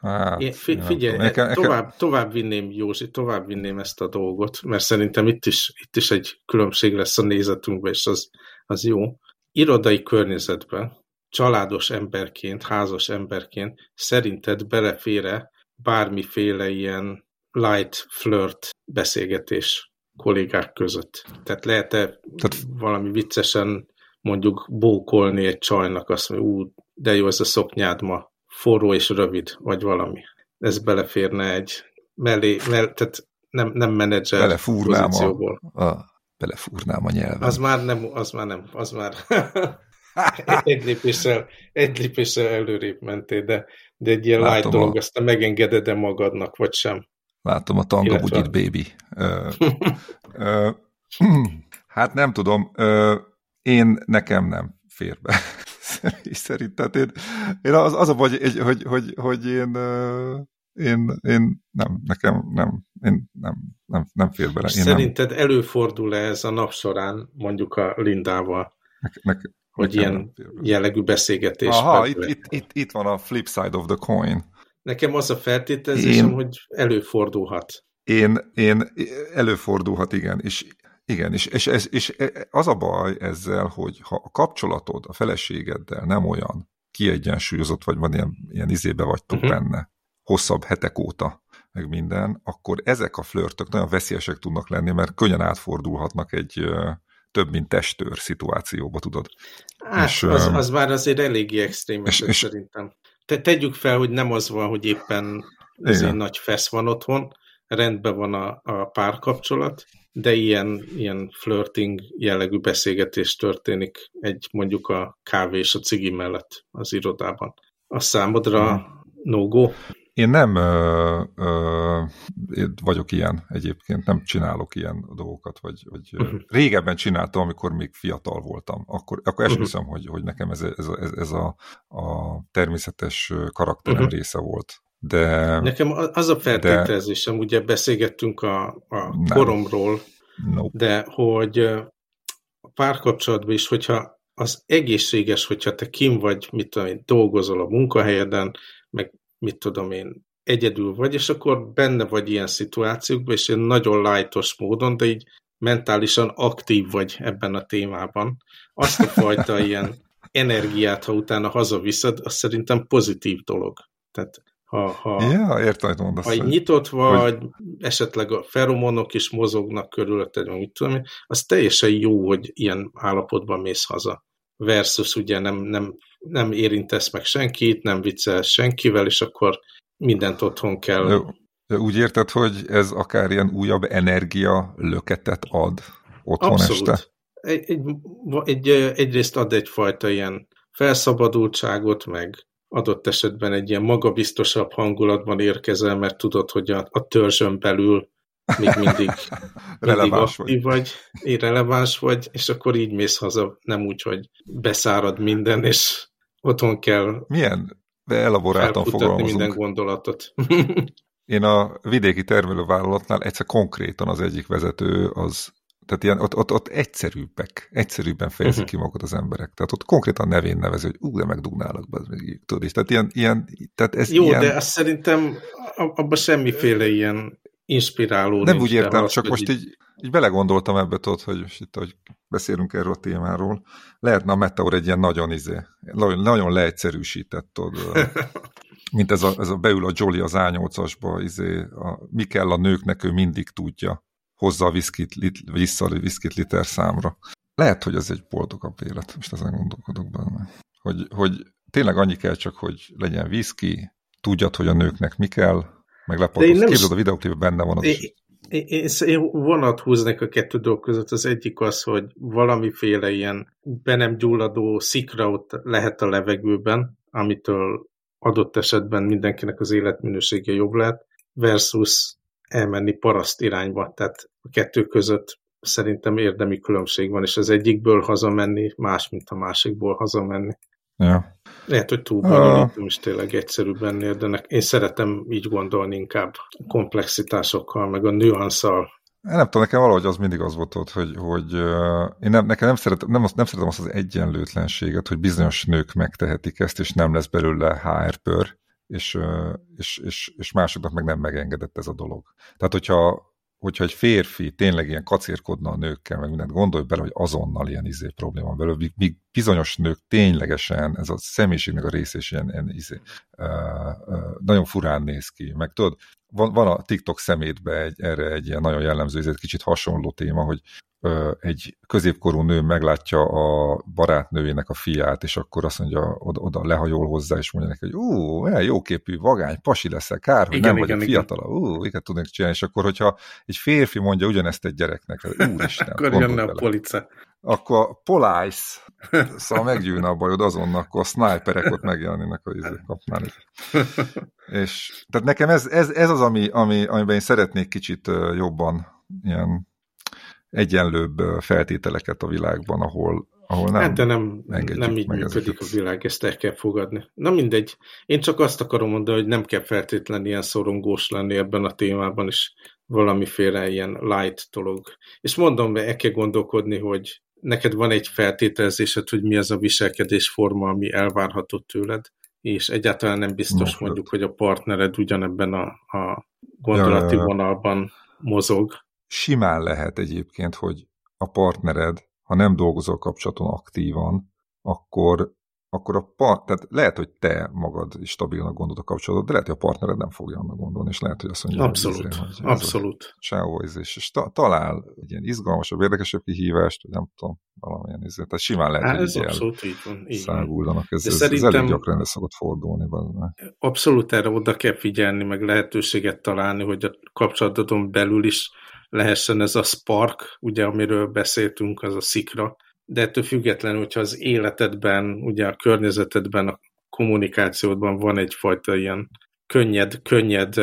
Hát, Én, fi, figyelj, nekem, tovább, tovább vinném, Józsi, tovább vinném ezt a dolgot, mert szerintem itt is, itt is egy különbség lesz a nézetünkben, és az, az jó. Irodai környezetben, családos emberként, házas emberként szerinted belefére bármiféle ilyen light flirt beszélgetés kollégák között? Tehát lehet-e Tehát... valami viccesen mondjuk bókolni egy csajnak, azt mondja, ú, de jó ez a szoknyád ma, forró és rövid, vagy valami. Ez beleférne egy mellé, mell, tehát nem, nem menedzser belefúrnám pozícióból. A, a, belefúrnám a nyelven. Az már nem, az már nem, az már egy lépéssel, egy lépéssel előrébb mentél, de, de egy ilyen Látom light dolog, a... azt megengeded-e magadnak, vagy sem? Látom a tanga bugyit, baby. Ö, ö, hát nem tudom, ö, én nekem nem fér be. szerint. Tehát én, én az, az a baj, hogy, hogy, hogy, hogy én, én, én nem, nekem nem, én nem, nem, nem fér bele. Én Szerinted nem. előfordul-e ez a nap során, mondjuk a Lindával, ne, ne, hogy ilyen jellegű beszélgetés? Aha, itt, itt, itt, itt van a flip side of the coin. Nekem az a feltételezésem, én, hogy előfordulhat. Én, én előfordulhat, igen, és igen, és, és, és, és az a baj ezzel, hogy ha a kapcsolatod a feleségeddel nem olyan kiegyensúlyozott, vagy van ilyen, ilyen izébe vagytok uh mhm. -huh. benne, hosszabb hetek óta, meg minden, akkor ezek a flörtök nagyon veszélyesek tudnak lenni, mert könnyen átfordulhatnak egy több mint testőr szituációba, tudod. Hát, és, az, az már azért eléggé extrém és, és, szerintem. Te, tegyük fel, hogy nem az van, hogy éppen nagy fesz van otthon, rendben van a, a párkapcsolat, de ilyen, ilyen flirting jellegű beszélgetés történik egy mondjuk a kávé és a cigi mellett az irodában. A számodra no-go? Én nem ö, ö, én vagyok ilyen egyébként, nem csinálok ilyen dolgokat, vagy, vagy uh. -huh. régebben csináltam, amikor még fiatal voltam. Akkor, akkor esküszöm, uh -huh. hogy, hogy nekem ez, ez, ez, ez a, a természetes karakterem uh. -huh. része volt. De, Nekem az a feltételezésem, de, ugye beszélgettünk a, a koromról, nope. de hogy párkapcsolatban is, hogyha az egészséges, hogyha te kim vagy, mit tudom én, dolgozol a munkahelyeden, meg mit tudom én, egyedül vagy, és akkor benne vagy ilyen szituációkban, és ilyen nagyon lightos módon, de így mentálisan aktív vagy ebben a témában. Azt a fajta ilyen energiát, ha utána hazaviszed, az szerintem pozitív dolog. Tehát ha, ha, ja, értem, mondasz. Ha nyitott vagy, hogy... esetleg a feromonok is mozognak körülötted, mit tudom én, az teljesen jó, hogy ilyen állapotban mész haza. Versus ugye nem, nem, nem érintesz meg senkit, nem viccelsz senkivel, és akkor mindent otthon kell. Jó. Úgy érted, hogy ez akár ilyen újabb energia löketet ad otthon Abszolút. este? Egy, egy, egy, egyrészt ad egyfajta ilyen felszabadultságot, meg adott esetben egy ilyen magabiztosabb hangulatban érkezel, mert tudod, hogy a, a törzsön belül még mindig, mindig aktív vagy, vagy releváns vagy, és akkor így mész haza, nem úgy, hogy beszárad minden, és otthon kell Milyen elaboráltan fogalmazunk. minden gondolatot. Én a vidéki termelővállalatnál egyszer konkrétan az egyik vezető az tehát ilyen, ott, ott, ott egyszerűbbek, egyszerűbben fejezik uh-huh. ki magukat az emberek. Tehát ott konkrétan nevén nevezi, hogy ú, de megdugnálok, be, tudod, és tehát ilyen, ilyen tehát ez Jó, ilyen... de azt szerintem abban semmiféle ilyen inspiráló Nem úgy értem, csak most így, így belegondoltam ebbe, tudod, hogy itt, hogy beszélünk erről a témáról, lehetne a Meteor egy ilyen nagyon izé, nagyon leegyszerűsített, tudod, mint ez a, ez a beül a Jolly az A8-asba, izé, a, mi kell a nőknek, ő mindig tudja hozza a viszkit, lit, vissza a viszkit liter számra. Lehet, hogy ez egy boldogabb élet, most ezen gondolkodok benne. Hogy, hogy tényleg annyi kell csak, hogy legyen viszki, tudjad, hogy a nőknek mi kell, Meg lepatos. Képzeld, is... a videóklipben benne van az én, én, én, én vonat húznék a kettő dolog között. Az egyik az, hogy valamiféle ilyen be nem gyulladó szikra ott lehet a levegőben, amitől adott esetben mindenkinek az életminősége jobb lehet, versus elmenni paraszt irányba. Tehát a kettő között szerintem érdemi különbség van, és az egyikből hazamenni más, mint a másikból hazamenni. Ja. Lehet, hogy túl bonyolítom is tényleg egyszerűbb ennél, de én szeretem így gondolni inkább komplexitásokkal, meg a nüanszal. Én nem tudom, nekem valahogy az mindig az volt ott, hogy, hogy én nem, nekem nem szeretem, nem, nem szeretem azt az egyenlőtlenséget, hogy bizonyos nők megtehetik ezt, és nem lesz belőle HR pör, és, és, és, és másoknak meg nem megengedett ez a dolog. Tehát, hogyha hogyha egy férfi tényleg ilyen kacérkodna a nőkkel, meg mindent, gondolj bele, hogy azonnal ilyen izé probléma belőle, míg bizonyos nők ténylegesen, ez a személyiségnek a része is ilyen, ilyen izé, uh, uh, nagyon furán néz ki. Meg tudod, van, van a TikTok szemétbe egy, erre egy ilyen nagyon jellemző, ez egy kicsit hasonló téma, hogy egy középkorú nő meglátja a barátnőjének a fiát, és akkor azt mondja, oda, oda lehajol hozzá, és mondja neki, hogy ú, jóképű, vagány, pasi leszel, kár, hogy igen, nem igen, vagyok fiatala, ú, iket tudnék csinálni, és akkor, hogyha egy férfi mondja ugyanezt egy gyereknek, úristen, akkor jönne a polica. Akkor Police, szóval meggyűlne a bajod azonnal, akkor a sniperek ott megjelennének a izé, kapnál. és tehát nekem ez, ez, ez az, ami, ami, amiben én szeretnék kicsit jobban ilyen egyenlőbb feltételeket a világban, ahol, ahol nem hát de nem, nem így működik ezeket. a világ, ezt el kell fogadni. Na mindegy, én csak azt akarom mondani, hogy nem kell feltétlenül ilyen szorongós lenni ebben a témában, és valamiféle ilyen light dolog. És mondom, el kell gondolkodni, hogy neked van egy feltételezésed, hogy mi az a viselkedésforma, ami elvárható tőled, és egyáltalán nem biztos Most mondjuk, hogy a partnered ugyanebben a, a gondolati ja, ja, ja. vonalban mozog, simán lehet egyébként, hogy a partnered, ha nem dolgozol kapcsolaton aktívan, akkor, akkor a part, tehát lehet, hogy te magad is stabilnak gondolod a kapcsolatot, de lehet, hogy a partnered nem fogja annak gondolni, és lehet, hogy azt mondja, abszolút, hogy, hogy abszolút. Csávó, és, és ta, talál egy ilyen izgalmasabb, érdekesebb kihívást, vagy nem tudom, valamilyen izé. Tehát simán lehet, Há, hogy ez abszolút így van. Így száguldanak. Ez, ez, szerintem, ez elég gyakran le szokott fordulni. Benne. Abszolút erre oda kell figyelni, meg lehetőséget találni, hogy a kapcsolatodon belül is lehessen ez a spark, ugye, amiről beszéltünk, az a szikra, de ettől függetlenül, hogyha az életedben, ugye a környezetedben, a kommunikációdban van egyfajta ilyen könnyed, könnyed,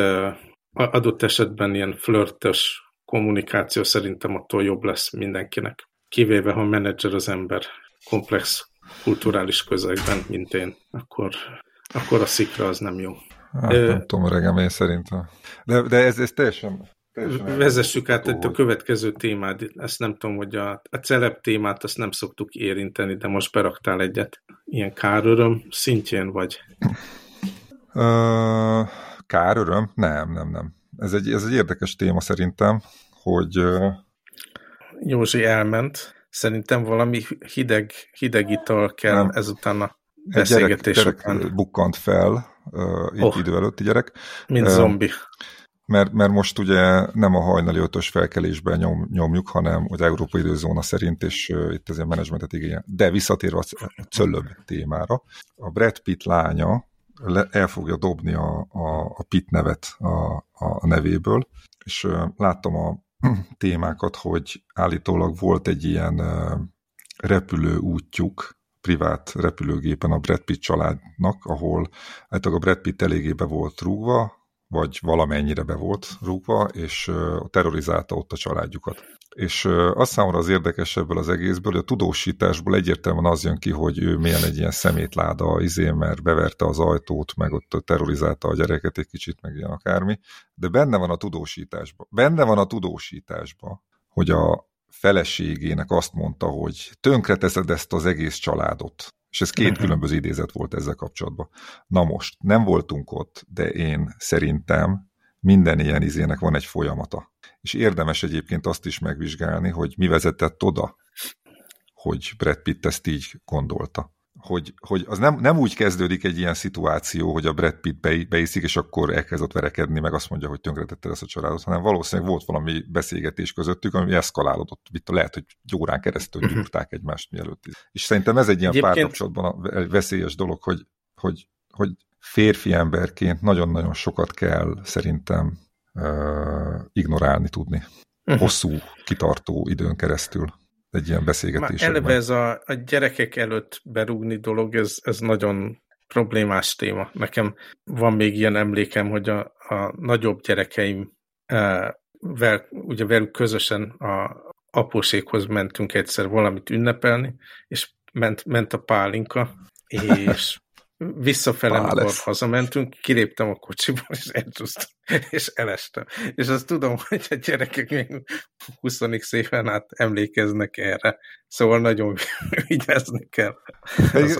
adott esetben ilyen flörtös kommunikáció, szerintem attól jobb lesz mindenkinek. Kivéve, ha menedzser az ember komplex kulturális közegben, mint én, akkor, akkor a szikra az nem jó. Hát, nem tudom, regem, én szerintem. De, de ez, ez teljesen Vezessük át itt a következő témát. Ezt nem tudom, hogy a, a celeb témát azt nem szoktuk érinteni, de most beraktál egyet. Ilyen káröröm szintjén vagy? Uh, káröröm? Nem, nem, nem. Ez egy, ez egy érdekes téma szerintem, hogy... Uh... Józsi elment. Szerintem valami hideg, hideg ital kell nem. ezután a beszélgetés egy gyerek, gyerek bukkant fel, uh, oh. idő előtti gyerek. Mint uh, zombi mert, mert most ugye nem a hajnali ötös felkelésben nyom, nyomjuk, hanem az Európai Időzóna szerint, és uh, itt ezért menedzsmentet igényel. De visszatérve a cöllöbb témára, a Brad Pitt lánya le, el fogja dobni a, a, a Pitt nevet a, a nevéből, és uh, láttam a témákat, hogy állítólag volt egy ilyen uh, repülő útjuk, privát repülőgépen a Brad Pitt családnak, ahol általában a Brad Pitt eléggé volt rúgva, vagy valamennyire be volt rúgva, és terrorizálta ott a családjukat. És azt számomra az érdekes ebből az egészből, hogy a tudósításból egyértelműen az jön ki, hogy ő milyen egy ilyen szemétláda izé, mert beverte az ajtót, meg ott terrorizálta a gyereket egy kicsit, meg ilyen akármi. De benne van a tudósításban. Benne van a tudósításban, hogy a feleségének azt mondta, hogy tönkreteszed ezt az egész családot. És ez két különböző idézet volt ezzel kapcsolatban. Na most, nem voltunk ott, de én szerintem minden ilyen izének van egy folyamata. És érdemes egyébként azt is megvizsgálni, hogy mi vezetett oda, hogy Brad Pitt ezt így gondolta hogy, hogy az nem, nem úgy kezdődik egy ilyen szituáció, hogy a Brad Pitt be, beiszik, és akkor elkezdett verekedni, meg azt mondja, hogy tönkretette ezt a családot, hanem valószínűleg volt valami beszélgetés közöttük, ami eszkalálódott. Itt lehet, hogy órán keresztül mhm. gyúrták egymást mielőtt. És szerintem ez egy ilyen Egyébként... párkapcsolatban veszélyes dolog, hogy, hogy, hogy férfi emberként nagyon-nagyon sokat kell szerintem uh, ignorálni tudni. Uh-huh. Hosszú, kitartó időn keresztül egy ilyen beszélgetés. Eleve ez a, a gyerekek előtt berúgni dolog, ez, ez nagyon problémás téma. Nekem van még ilyen emlékem, hogy a, a nagyobb gyerekeim vel, ugye velük közösen a apóséghoz mentünk egyszer valamit ünnepelni, és ment, ment a pálinka, és visszafele, amikor hazamentünk, kiléptem a kocsiból, és elcsúsztam, és elestem. És azt tudom, hogy a gyerekek még 20 éven át emlékeznek erre. Szóval nagyon vigyázni kell. Ez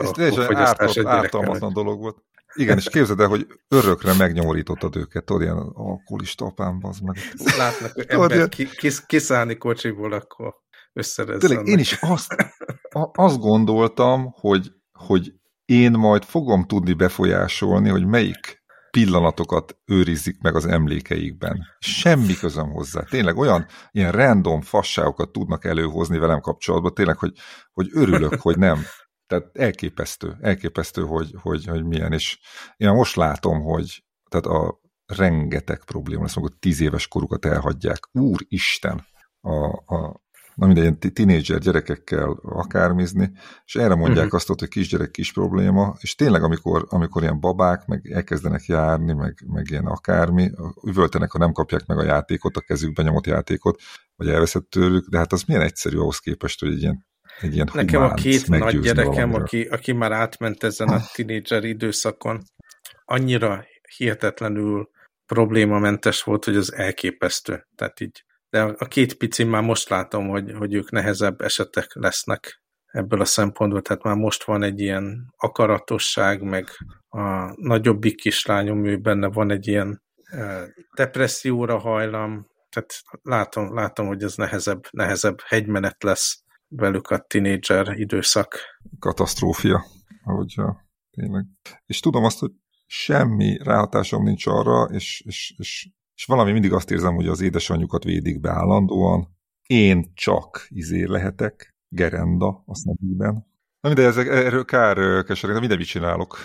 ártalmatlan dolog volt. Igen, és képzeld el, hogy örökre megnyomorítottad őket, tudod, ilyen alkoholista apám, az meg. Látnak, hogy ember kis, kiszállni kocsiból, akkor összerezzenek. Tényleg, én is azt, azt gondoltam, hogy, hogy én majd fogom tudni befolyásolni, hogy melyik pillanatokat őrizik meg az emlékeikben. Semmi közöm hozzá. Tényleg olyan ilyen random fasságokat tudnak előhozni velem kapcsolatban, tényleg, hogy, hogy örülök, hogy nem. Tehát elképesztő, elképesztő, hogy, hogy, hogy milyen, és én most látom, hogy tehát a rengeteg probléma lesz, amikor tíz éves korukat elhagyják. Úristen! A, a, na mindegy, tinédzser gyerekekkel akármizni, és erre mondják uh mhm. -huh. azt, hogy kisgyerek kis probléma, és tényleg amikor, amikor ilyen babák meg elkezdenek járni, meg, meg ilyen akármi, üvöltenek, ha nem kapják meg a játékot, a kezükbe nyomott játékot, vagy elveszett tőlük, de hát az milyen egyszerű ahhoz képest, hogy egy ilyen egy ilyen Nekem a két nagy gyerekem, aki, aki már átment ezen a tinédzser időszakon, annyira hihetetlenül problémamentes volt, hogy az elképesztő. Tehát így de a két picim már most látom, hogy, hogy ők nehezebb esetek lesznek ebből a szempontból, tehát már most van egy ilyen akaratosság, meg a nagyobbik kislányom, ő benne van egy ilyen depresszióra hajlam, tehát látom, látom hogy ez nehezebb, nehezebb hegymenet lesz velük a tinédzser időszak. Katasztrófia, ahogy tényleg. És tudom azt, hogy semmi ráhatásom nincs arra, és, és, és és valami mindig azt érzem, hogy az édesanyjukat védik be állandóan. Én csak izé lehetek, gerenda a szemében. Na mindegy, ezek, erről kár kesereg, de mindent csinálok.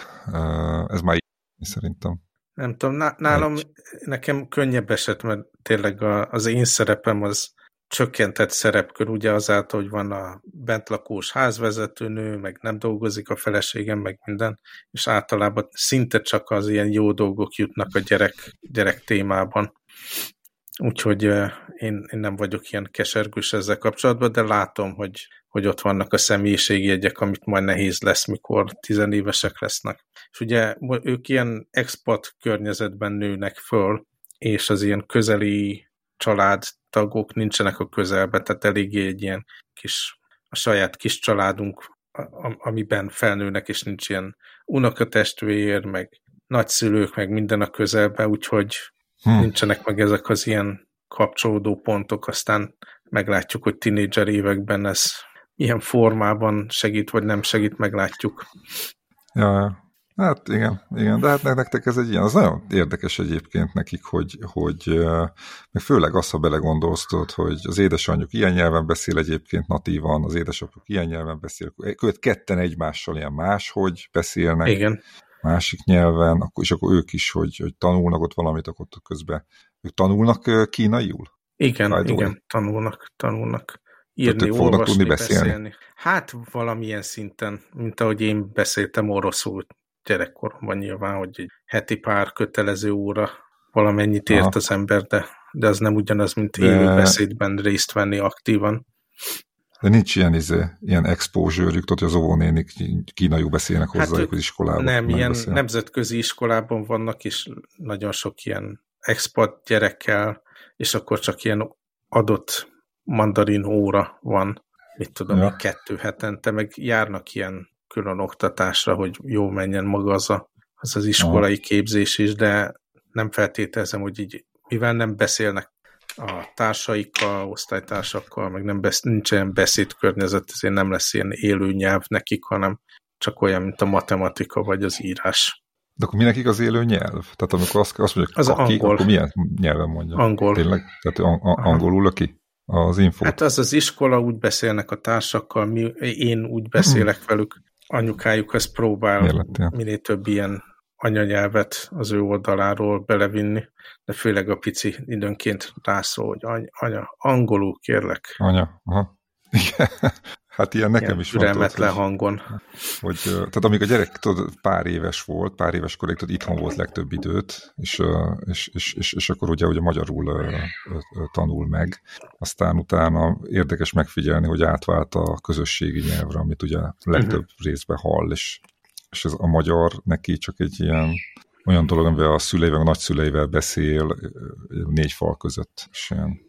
Ez már így szerintem. Nem tudom, nálam Egy. nekem könnyebb eset, mert tényleg az én szerepem az csökkentett szerepkör, ugye azáltal, hogy van a bentlakós házvezetőnő, meg nem dolgozik a feleségem, meg minden, és általában szinte csak az ilyen jó dolgok jutnak a gyerek, gyerek témában. Úgyhogy én, én nem vagyok ilyen kesergős ezzel kapcsolatban, de látom, hogy, hogy ott vannak a személyiségjegyek, amit majd nehéz lesz, mikor tizenévesek lesznek. És ugye ők ilyen expat környezetben nőnek föl, és az ilyen közeli családtagok nincsenek a közelben, tehát eléggé egy ilyen kis, a saját kis családunk, amiben felnőnek, és nincs ilyen unokatestvér, meg nagyszülők, meg minden a közelben, úgyhogy hmm. nincsenek meg ezek az ilyen kapcsolódó pontok, aztán meglátjuk, hogy tinédzser években ez ilyen formában segít, vagy nem segít, meglátjuk. Ja, Hát igen, igen, de hát nektek ez egy ilyen, az nagyon érdekes egyébként nekik, hogy, hogy meg főleg azt, ha belegondolsz, hogy az édesanyjuk ilyen nyelven beszél egyébként natívan, az édesapjuk ilyen nyelven beszél, köt ketten egymással ilyen máshogy beszélnek, igen. másik nyelven, akkor, és akkor ők is, hogy, hogy tanulnak ott valamit, akkor ott közben ők tanulnak kínaiul? Igen, Rájdól? igen, tanulnak, tanulnak írni, olvasni, fognak tudni beszélni. beszélni. Hát valamilyen szinten, mint ahogy én beszéltem oroszul gyerekkoromban nyilván, hogy egy heti pár kötelező óra valamennyit ért Aha. az ember, de, de az nem ugyanaz, mint de... élő beszédben részt venni aktívan. De nincs ilyen, izé, ilyen exposure-ük, tudod, hogy az óvónénik kínaiul beszélnek hát hozzájuk az iskolában. Nem, ilyen beszél. nemzetközi iskolában vannak, és nagyon sok ilyen expat gyerekkel, és akkor csak ilyen adott mandarin óra van, mit tudom, ja. kettő hetente, meg járnak ilyen külön oktatásra, hogy jó menjen maga az a, az, az iskolai Aha. képzés is, de nem feltételezem, hogy így, mivel nem beszélnek a társaikkal, osztálytársakkal, meg nem besz, nincs olyan beszédkörnyezet, ezért nem lesz ilyen élő nyelv nekik, hanem csak olyan, mint a matematika vagy az írás. De akkor mi nekik az élő nyelv? Tehát amikor azt, azt mondjuk, az kaki, angol. akkor milyen nyelven mondja? Angol. Tényleg? Tehát angolul ki? Az info. Hát az az iskola, úgy beszélnek a társakkal, mi, én úgy beszélek velük, anyukájuk ezt próbál Érlettél. minél több ilyen anyanyelvet az ő oldaláról belevinni, de főleg a pici időnként rászól, hogy any, anya, angolul kérlek. Anya, aha. Igen. Hát ilyen nekem ilyen is van. Türelmetlen hangon. Hogy, tehát amíg a gyerek tudod, pár éves volt, pár éves korig tudod, itthon volt legtöbb időt, és, és, és, és, és akkor ugye, ugye magyarul tanul meg. Aztán utána érdekes megfigyelni, hogy átvált a közösségi nyelvre, amit ugye legtöbb uh-huh. részben hall, és, és ez a magyar neki csak egy ilyen olyan dolog, amivel a szüleivel, a nagyszüleivel beszél négy fal között, és ilyen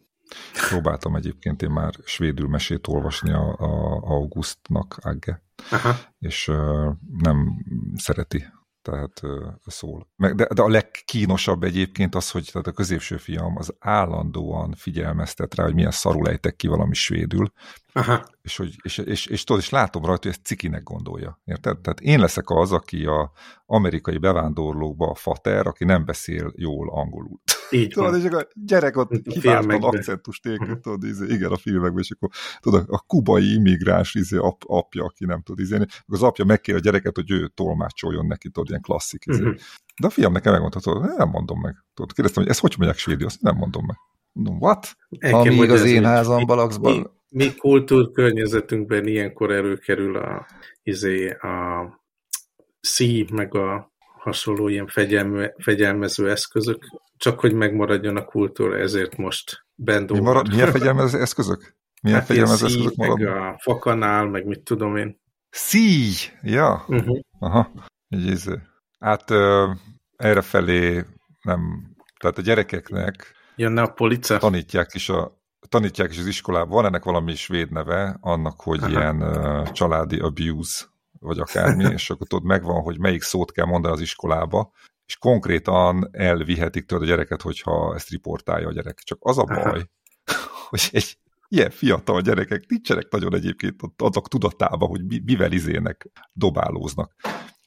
Próbáltam egyébként én már svédül mesét olvasni a, a Augustnak Agge, Aha. és uh, nem szereti, tehát uh, szól. Meg, de, de a legkínosabb egyébként az, hogy tehát a középső fiam az állandóan figyelmeztet rá, hogy milyen szarul ejtek ki valami svédül, Aha. És, hogy, és, és, és, és, tudod, és látom rajta, hogy ezt cikinek gondolja. Érted? Tehát én leszek az, aki a amerikai bevándorlókba a fater, aki nem beszél jól angolul. Így tudod, és akkor gyerek ott hibátlan akcentus nélkül, tudod, izé, igen, a filmekben, és akkor tudod, a kubai immigráns izé, ap, apja, aki nem tud izéni, az apja megkér a gyereket, hogy ő tolmácsoljon neki, tudod, ilyen klasszik izé. Uh-huh. De a fiam nekem megmondta, tudod, nem mondom meg. Tudod, kérdeztem, hogy ezt hogy mondják svédül, azt nem mondom meg. Mondom, what? Amíg az én házamban laksz, mi kultúrkörnyezetünkben ilyenkor előkerül a, izé, a szí, meg a hasonló ilyen fegyelme, fegyelmező eszközök, csak hogy megmaradjon a kultúra, ezért most bendó Mi marad, milyen fegyelmező eszközök? Milyen hát fegyelmező eszközök? Meg a fakanál, meg mit tudom én. Szí! Ja. Uh-huh. Aha. Így ízé. Hát ö, erre felé nem, tehát a gyerekeknek Jönne a police? Tanítják is a, tanítják is az iskolában, van ennek valami svéd neve, annak, hogy Aha. ilyen uh, családi abuse, vagy akármi, és akkor tudod, megvan, hogy melyik szót kell mondani az iskolába, és konkrétan elvihetik tőled a gyereket, hogyha ezt riportálja a gyerek. Csak az a baj, Aha. hogy egy ilyen fiatal gyerekek nincsenek nagyon egyébként azok tudatában, hogy mivel izének dobálóznak.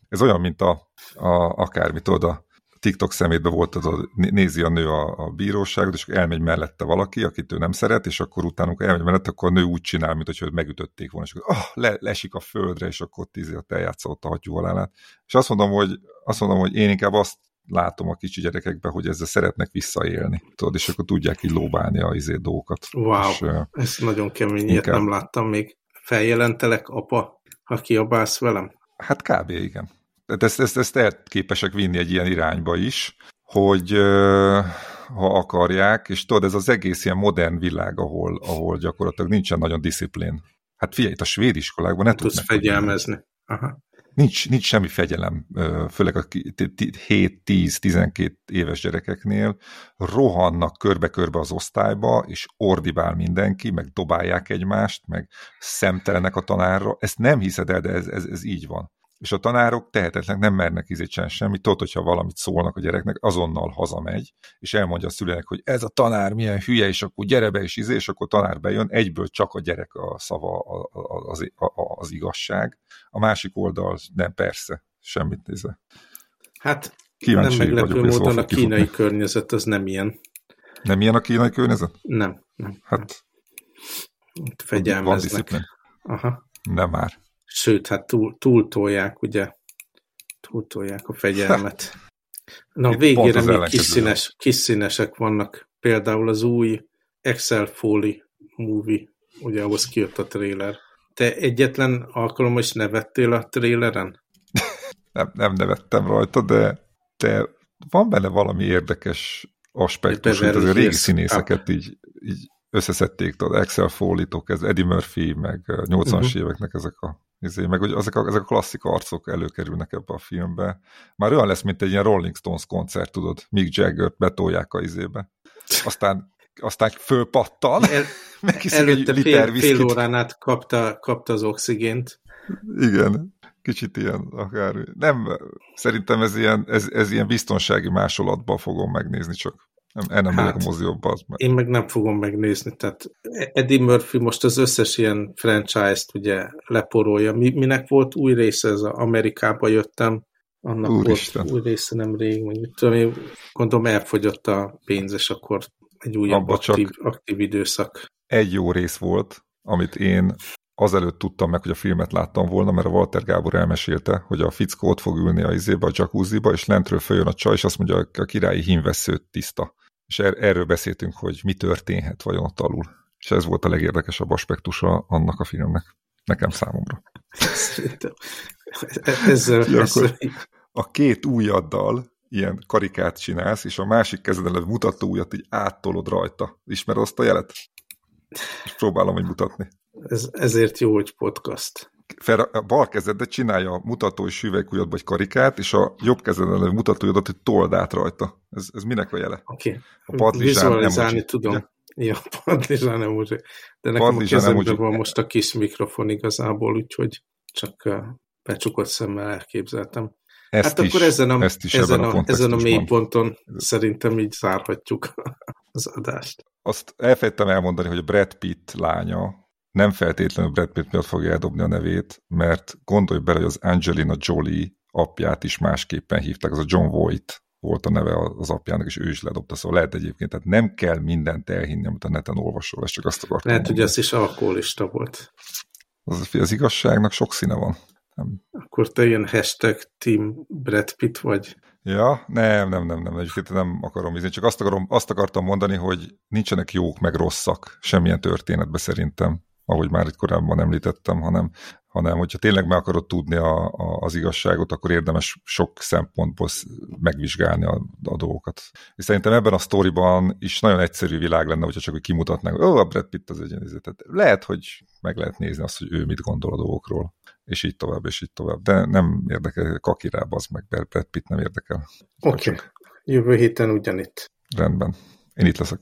Ez olyan, mint a, a akármit, tudod, a TikTok szemétben volt, az a, nézi a nő a, a bíróságot, és elmegy mellette valaki, akit ő nem szeret, és akkor utána, amikor elmegy mellette, akkor a nő úgy csinál, mint hogy megütötték volna, és akkor oh, le, lesik a földre, és akkor tízi a eljátsza ott a hattyúvalálát. És azt mondom, hogy, azt mondom, hogy én inkább azt látom a kicsi gyerekekben, hogy ezzel szeretnek visszaélni, tudod, és akkor tudják így lóbálni a izé dolgokat. Wow, és, ez nagyon kemény, inkább... ilyet nem láttam még. Feljelentelek, apa, ha kiabálsz velem? Hát kb. igen. Tehát ezt, ezt, ezt el képesek vinni egy ilyen irányba is, hogy ha akarják, és tudod, ez az egész ilyen modern világ, ahol, ahol gyakorlatilag nincsen nagyon disziplín. Hát figyelj, itt a svéd iskolákban ne tudsz fegyelmezni. Aha. Nincs, nincs semmi fegyelem, főleg a 7-10-12 éves gyerekeknél rohannak körbe-körbe az osztályba, és ordibál mindenki, meg dobálják egymást, meg szemtelenek a tanárra. Ezt nem hiszed el, de ez, ez, ez így van és a tanárok tehetetlenek nem mernek izétsen semmit, tudod, hogyha valamit szólnak a gyereknek, azonnal hazamegy, és elmondja a szülőnek, hogy ez a tanár milyen hülye, és akkor gyere be és izé, és akkor tanár bejön, egyből csak a gyerek a szava az, az, az igazság. A másik oldal nem, persze, semmit nézve. Hát Kíváncsi nem meglepő módon a kínai kifutni. környezet az nem ilyen. Nem ilyen a kínai környezet? Nem. nem hát fegyelmeznek. Aha. Nem már. Sőt, hát túl, túltolják, ugye? Túltolják a fegyelmet. Na, Itt végére még kis, színes, kis színesek vannak. Például az új Excel Foley movie, ugye ahhoz kijött a trailer. Te egyetlen alkalommal is nevettél a traileren? nem, nem nevettem rajta, de, de van benne valami érdekes aspektus, hogy az a régi színészeket így, így összeszedték, tudod, Excel Foley-tok, ez Eddie Murphy, meg 80-as uh -huh. éveknek ezek a izé, meg hogy ezek a, ezek a klasszik arcok előkerülnek ebbe a filmbe. Már olyan lesz, mint egy ilyen Rolling Stones koncert, tudod, Mick Jagger-t betolják a izébe. Aztán aztán fölpattan, El, előtte egy fél, fél órán át kapta, kapta az oxigént. Igen, kicsit ilyen akár. Nem, szerintem ez ilyen, ez, ez ilyen biztonsági másolatban fogom megnézni, csak nem, el nem hát, a mozióba. Az meg. Én meg nem fogom megnézni, tehát Eddie Murphy most az összes ilyen franchise-t ugye leporolja. Mi, minek volt új része, ez a Amerikába jöttem, annak Úristen. volt új része nem rég, vagy mit tudom én, gondolom elfogyott a pénz, és akkor egy újabb aktív, aktív időszak. Egy jó rész volt, amit én azelőtt tudtam meg, hogy a filmet láttam volna, mert a Walter Gábor elmesélte, hogy a fickó ott fog ülni a izébe, a jacuzziba, és lentről följön a csaj, és azt mondja, a királyi hímveszőt tiszta. És er erről beszéltünk, hogy mi történhet vajon ott alul. És ez volt a legérdekesebb aspektusa annak a filmnek. Nekem számomra. ezzel, ezzel. A két ujjaddal ilyen karikát csinálsz, és a másik kezeden mutató ujjat így áttolod rajta. Ismered azt a jelet? És próbálom, hogy mutatni. Ez, ezért jó, hogy podcast. Fel, a bal kezeddel csinálja a mutató és hüvelykujjadba egy karikát, és a jobb kezeden a mutatójadat, hogy told át rajta. Ez, ez minek a jele? Oké. Okay. Vizualizálni nem tudom. Ugye? Ja, padlizsán nem úgy. De nekem padlizsán a kezemben van most a kis mikrofon igazából, úgyhogy csak becsukott szemmel elképzeltem. Ezt hát is, akkor ezen a, ezt is ezen a, a ezen a mélyponton szerintem így zárhatjuk az adást. Azt elfejtettem elmondani, hogy a Brad Pitt lánya nem feltétlenül Brad Pitt miatt fogja eldobni a nevét, mert gondolj bele, hogy az Angelina Jolie apját is másképpen hívták, az a John Voight volt a neve az apjának, és ő is ledobta, szóval lehet egyébként, tehát nem kell mindent elhinni, amit a neten olvasol, és csak azt akartam Lehet, mondani. hogy ez is alkoholista volt. Az, az igazságnak sok színe van. Nem. Akkor te ilyen hashtag Team Brad Pitt vagy? Ja, nem, nem, nem, nem, egyébként nem akarom ízni, csak azt, akarom, azt akartam mondani, hogy nincsenek jók meg rosszak semmilyen történetben szerintem ahogy már itt korábban említettem, hanem, hanem hogyha tényleg meg akarod tudni a, a, az igazságot, akkor érdemes sok szempontból megvizsgálni a, a dolgokat. És szerintem ebben a sztoriban is nagyon egyszerű világ lenne, hogyha csak hogy kimutatnánk, ó, a Brad Pitt az egy tehát Lehet, hogy meg lehet nézni azt, hogy ő mit gondol a dolgokról, és így tovább, és így tovább. De nem érdekel, kakirába az meg Brad Pitt nem érdekel. Oké, okay. jövő héten ugyanitt. Rendben. Én itt leszek.